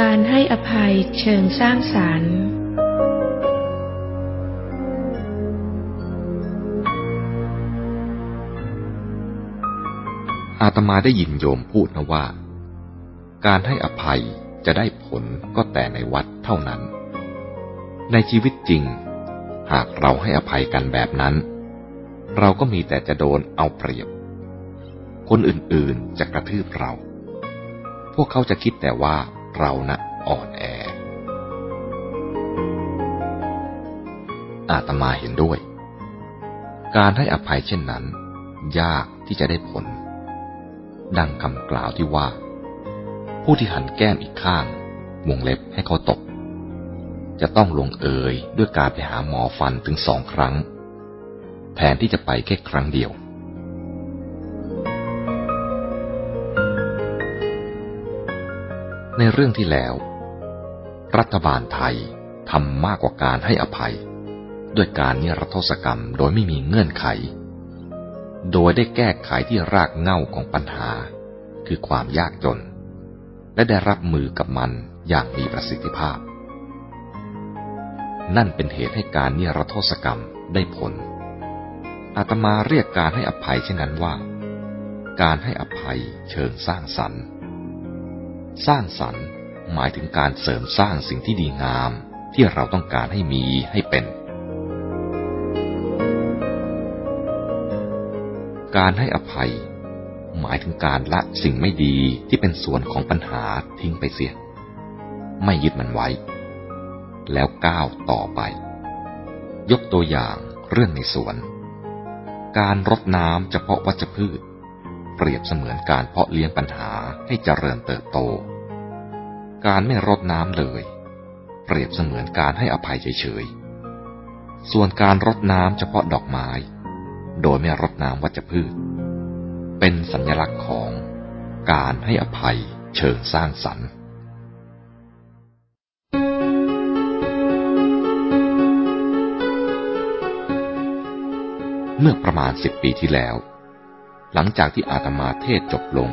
การให้อภัยเชิงสร้างสรรค์อาตมาได้ยินโยมพูดนะว่า การให้อภัยจะได้ผลก็แต่ในวัดเท่านั้น ในชีวิตจริง หากเราให้อภัยกันแบบนั้น เราก็มีแต่จะโดนเอาเปรียบ คนอื่นๆจะกระทืบเรา พวกเขาจะคิดแต่ว่า เรานะอ่อนแอ อาตมาเห็นด้วย การให้อภัยเช่นนั้น ยากที่จะได้ผล ดังคำกล่าวที่ว่า ผู้ที่หันแก้มอีกข้างวงเล็บให้เขาตก จะต้องลงเอยด้วยการไปหาหมอฟันถึงสองครั้ง แทนที่จะไปแค่ครั้งเดียว ในเรื่องที่แล้ว รัฐบาลไทยทำมากกว่าการให้อภัย ด้วยการนิรโทษกรรมโดยไม่มีเงื่อนไข โดยได้แก้ไขที่รากเหง้าของปัญหา คือความยากจน และได้รับมือกับมันอย่างมีประสิทธิภาพ นั่นเป็นเหตุให้การนิรโทษกรรมได้ผล อาตมาเรียกการให้อภัยเช่นนั้นว่า การให้อภัยเชิงสร้างสรรค์ สร้างสรรค์ หมายถึงการเสริมสร้างสิ่งที่ดีงาม ที่เราต้องการให้มีให้เป็น การให้อภัย หมายถึงการละสิ่งไม่ดีที่เป็นส่วนของปัญหาทิ้งไปเสีย ไม่ยึดมันไว้ แล้วก้าวต่อไป ยกตัวอย่างเรื่องในสวน การรดน้ำเฉพาะวัชพืช เปรียบเสมือนการเพาะเลี้ยงปัญหาให้เจริญเติบโต การไม่รดน้ำเลย เปรียบเสมือนการให้อภัยเฉยๆ ส่วนการรดน้ำเฉพาะดอกไม้ โดยไม่รดน้ำวัชพืช เป็นสัญลักษณ์ของการให้อภัยเชิงสร้างสรรค์เมื่อประมาณสิบปีที่แล้ว หลังจากที่อาตมาเทศจบลง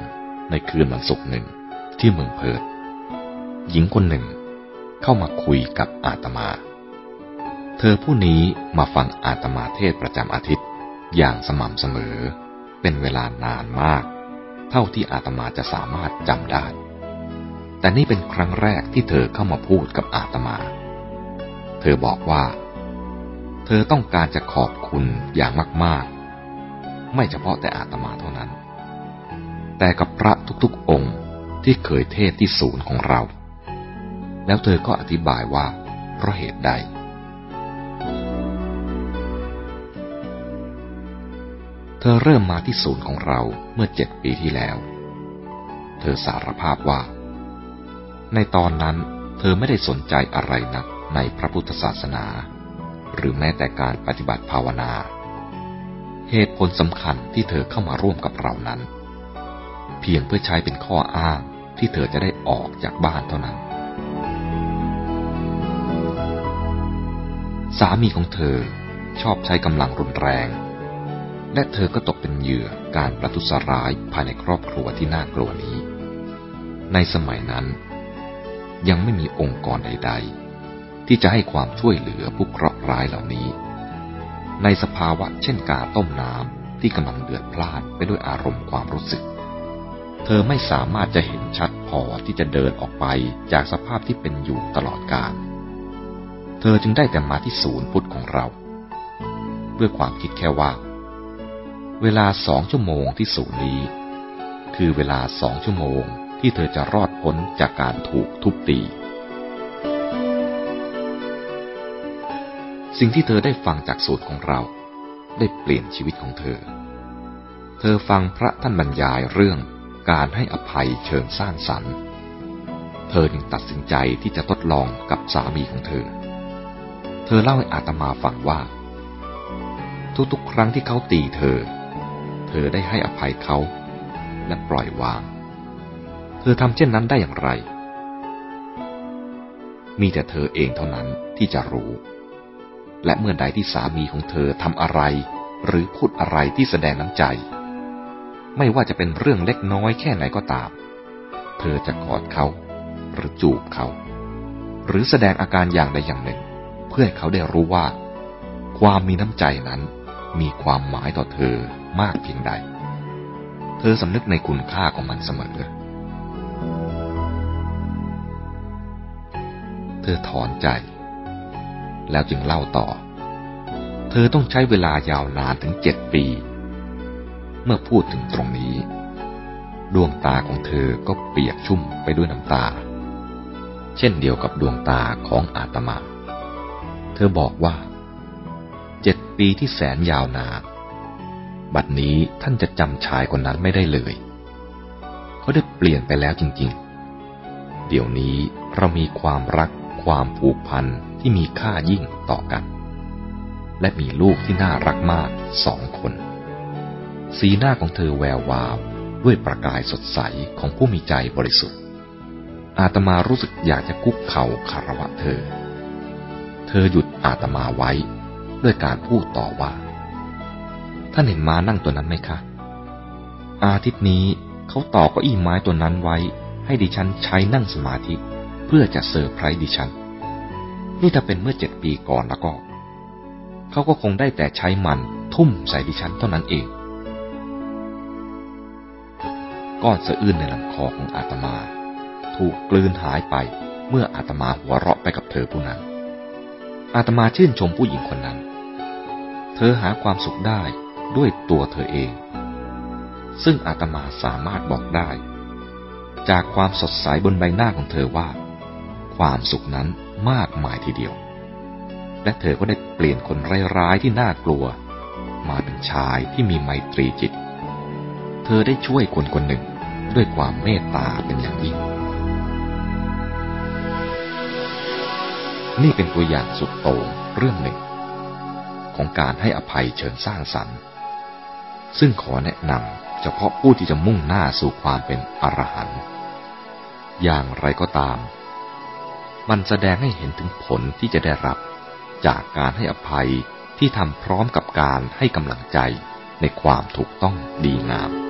ในคืนวันศุกร์หนึ่งที่เมืองเพิร์ตหญิงคนหนึ่งเข้ามาคุยกับอาตมา เธอผู้นี้มาฟังอาตมาเทศประจำอาทิตย์อย่างสม่ำเสมอ เป็นเวลานานมาก เท่าที่อาตมาจะสามารถจำได้ แต่นี่เป็นครั้งแรกที่เธอเข้ามาพูดกับอาตมา เธอบอกว่า เธอต้องการจะขอบคุณอย่างมากๆ ไม่เฉพาะแต่อาตมาเท่านั้น แต่กับพระทุกๆองค์ที่เคยเทศที่ศูนย์ของเรา แล้วเธอก็อธิบายว่าเพราะเหตุใด เธอเริ่มมาที่ศูนย์ของเราเมื่อเจ็ดปีที่แล้ว เธอสารภาพว่า ในตอนนั้นเธอไม่ได้สนใจอะไรนักในพระพุทธศาสนา หรือแม้แต่การปฏิบัติภาวนา เหตุผลสำคัญที่เธอเข้ามาร่วมกับเรานั้น เพียงเพื่อใช้เป็นข้ออ้างที่เธอจะได้ออกจากบ้านเท่านั้น สามีของเธอชอบใช้กำลังรุนแรง และเธอก็ตกเป็นเหยื่อการประทุษร้ายภายในครอบครัวที่น่ากลัวนี้ ในสมัยนั้น ยังไม่มีองค์กรใด ๆ ที่จะให้ความช่วยเหลือผู้เคราะห์ร้ายเหล่านี้ ในสภาวะเช่นกาต้มน้ำที่กำลังเดือดพล่านไปด้วยอารมณ์ความรู้สึก เธอไม่สามารถจะเห็นชัดพอที่จะเดินออกไปจากสภาพที่เป็นอยู่ตลอดกาลเธอจึงได้แต่มาที่ศูนย์พุทธของเรา ด้วยความคิดแค่ว่า เวลาสองชั่วโมงที่ศูนย์นี้ คือเวลาสองชั่วโมงที่เธอจะรอดพ้นจากการถูกทุบตี สิ่งที่เธอได้ฟังจากสูตรของเรา ได้เปลี่ยนชีวิตของเธอ เธอฟังพระท่านบรรยายเรื่องการให้อภัยเชิงสร้างสรรค์ เธอจึงตัดสินใจที่จะทดลองกับสามีของเธอ เธอเล่าให้อาตมาฟังว่า ทุกๆ ครั้งที่เขาตีเธอ เธอได้ให้อภัยเขา และปล่อยวาง เธอทำเช่นนั้นได้อย่างไร มีแต่เธอเองเท่านั้นที่จะรู้ และเมื่อใดที่สามีของเธอทำอะไร หรือพูดอะไรที่แสดงน้ำใจ ไม่ว่าจะเป็นเรื่องเล็กน้อยแค่ไหนก็ตาม เธอจะกอดเขา หรือจูบเขา หรือแสดงอาการอย่างใดอย่างหนึ่ง เพื่อให้เขาได้รู้ว่า ความมีน้ำใจนั้นมีความหมายต่อเธอมากเพียงใด เธอสำนึกในคุณค่าของมันเสมอ เธอถอนใจ แล้วจึงเล่าต่อ เธอต้องใช้เวลายาวนานถึงเจ็ดปี เมื่อพูดถึงตรงนี้ ดวงตาของเธอก็เปียกชุ่มไปด้วยน้ำตา เช่นเดียวกับดวงตาของอาตมา เธอบอกว่าเจ็ดปีที่แสนยาวนาน บัดนี้ท่านจะจำชายคนนั้นไม่ได้เลย เขาได้เปลี่ยนไปแล้วจริง ๆ เดี๋ยวนี้เรามีความรักความผูกพัน ที่มีค่ายิ่งต่อกัน และมีลูกที่น่ารักมากสองคน สีหน้าของเธอแวววาวด้วยประกายสดใสของผู้มีใจบริสุทธิ์ อาตมารู้สึกอยากจะคุกเข่าคารวะเธอ เธอหยุดอาตมาไว้ด้วยการพูดต่อว่า ท่านเห็นม้านั่งตัวนั้นไหมคะ อาทิตย์นี้เขาต่อก้าอี้ไม้ตัวนั้นไว้ ให้ดิฉันใช้นั่งสมาธิ เพื่อจะเซอร์ไพรส์ดิฉัน นี่ถ้าเป็นเมื่อเจ็ดปีก่อนแล้วก็ เขาก็คงได้แต่ใช้มันทุ่มใส่ดิฉันเท่านั้นเอง ก้อนสะอื้นในลำคอของอาตมา ถูกกลืนหายไปเมื่ออาตมาหัวเราะไปกับเธอผู้นั้น อาตมาชื่นชมผู้หญิงคนนั้น เธอหาความสุขได้ด้วยตัวเธอเอง ซึ่งอาตมาสามารถบอกได้ จากความสดใสบนใบหน้าของเธอว่า ความสุขนั้น มากมายทีเดียว และเธอก็ได้เปลี่ยนคนร้ายๆที่น่ากลัว มาเป็นชายที่มีไมตรีจิต เธอได้ช่วยคนคนหนึ่งด้วยความเมตตาเป็นอย่างยิ่ง นี่เป็นตัวอย่างสุดโต่งเรื่องหนึ่ง ของการให้อภัยเชิงสร้างสรรค์ ซึ่งขอแนะนำเฉพาะผู้ที่จะมุ่งหน้าสู่ความเป็นอรหันต์อย่างไรก็ตาม มันแสดงให้เห็นถึงผลที่จะได้รับ จากการให้อภัยที่ทำพร้อมกับการให้กำลังใจในความถูกต้องดีงาม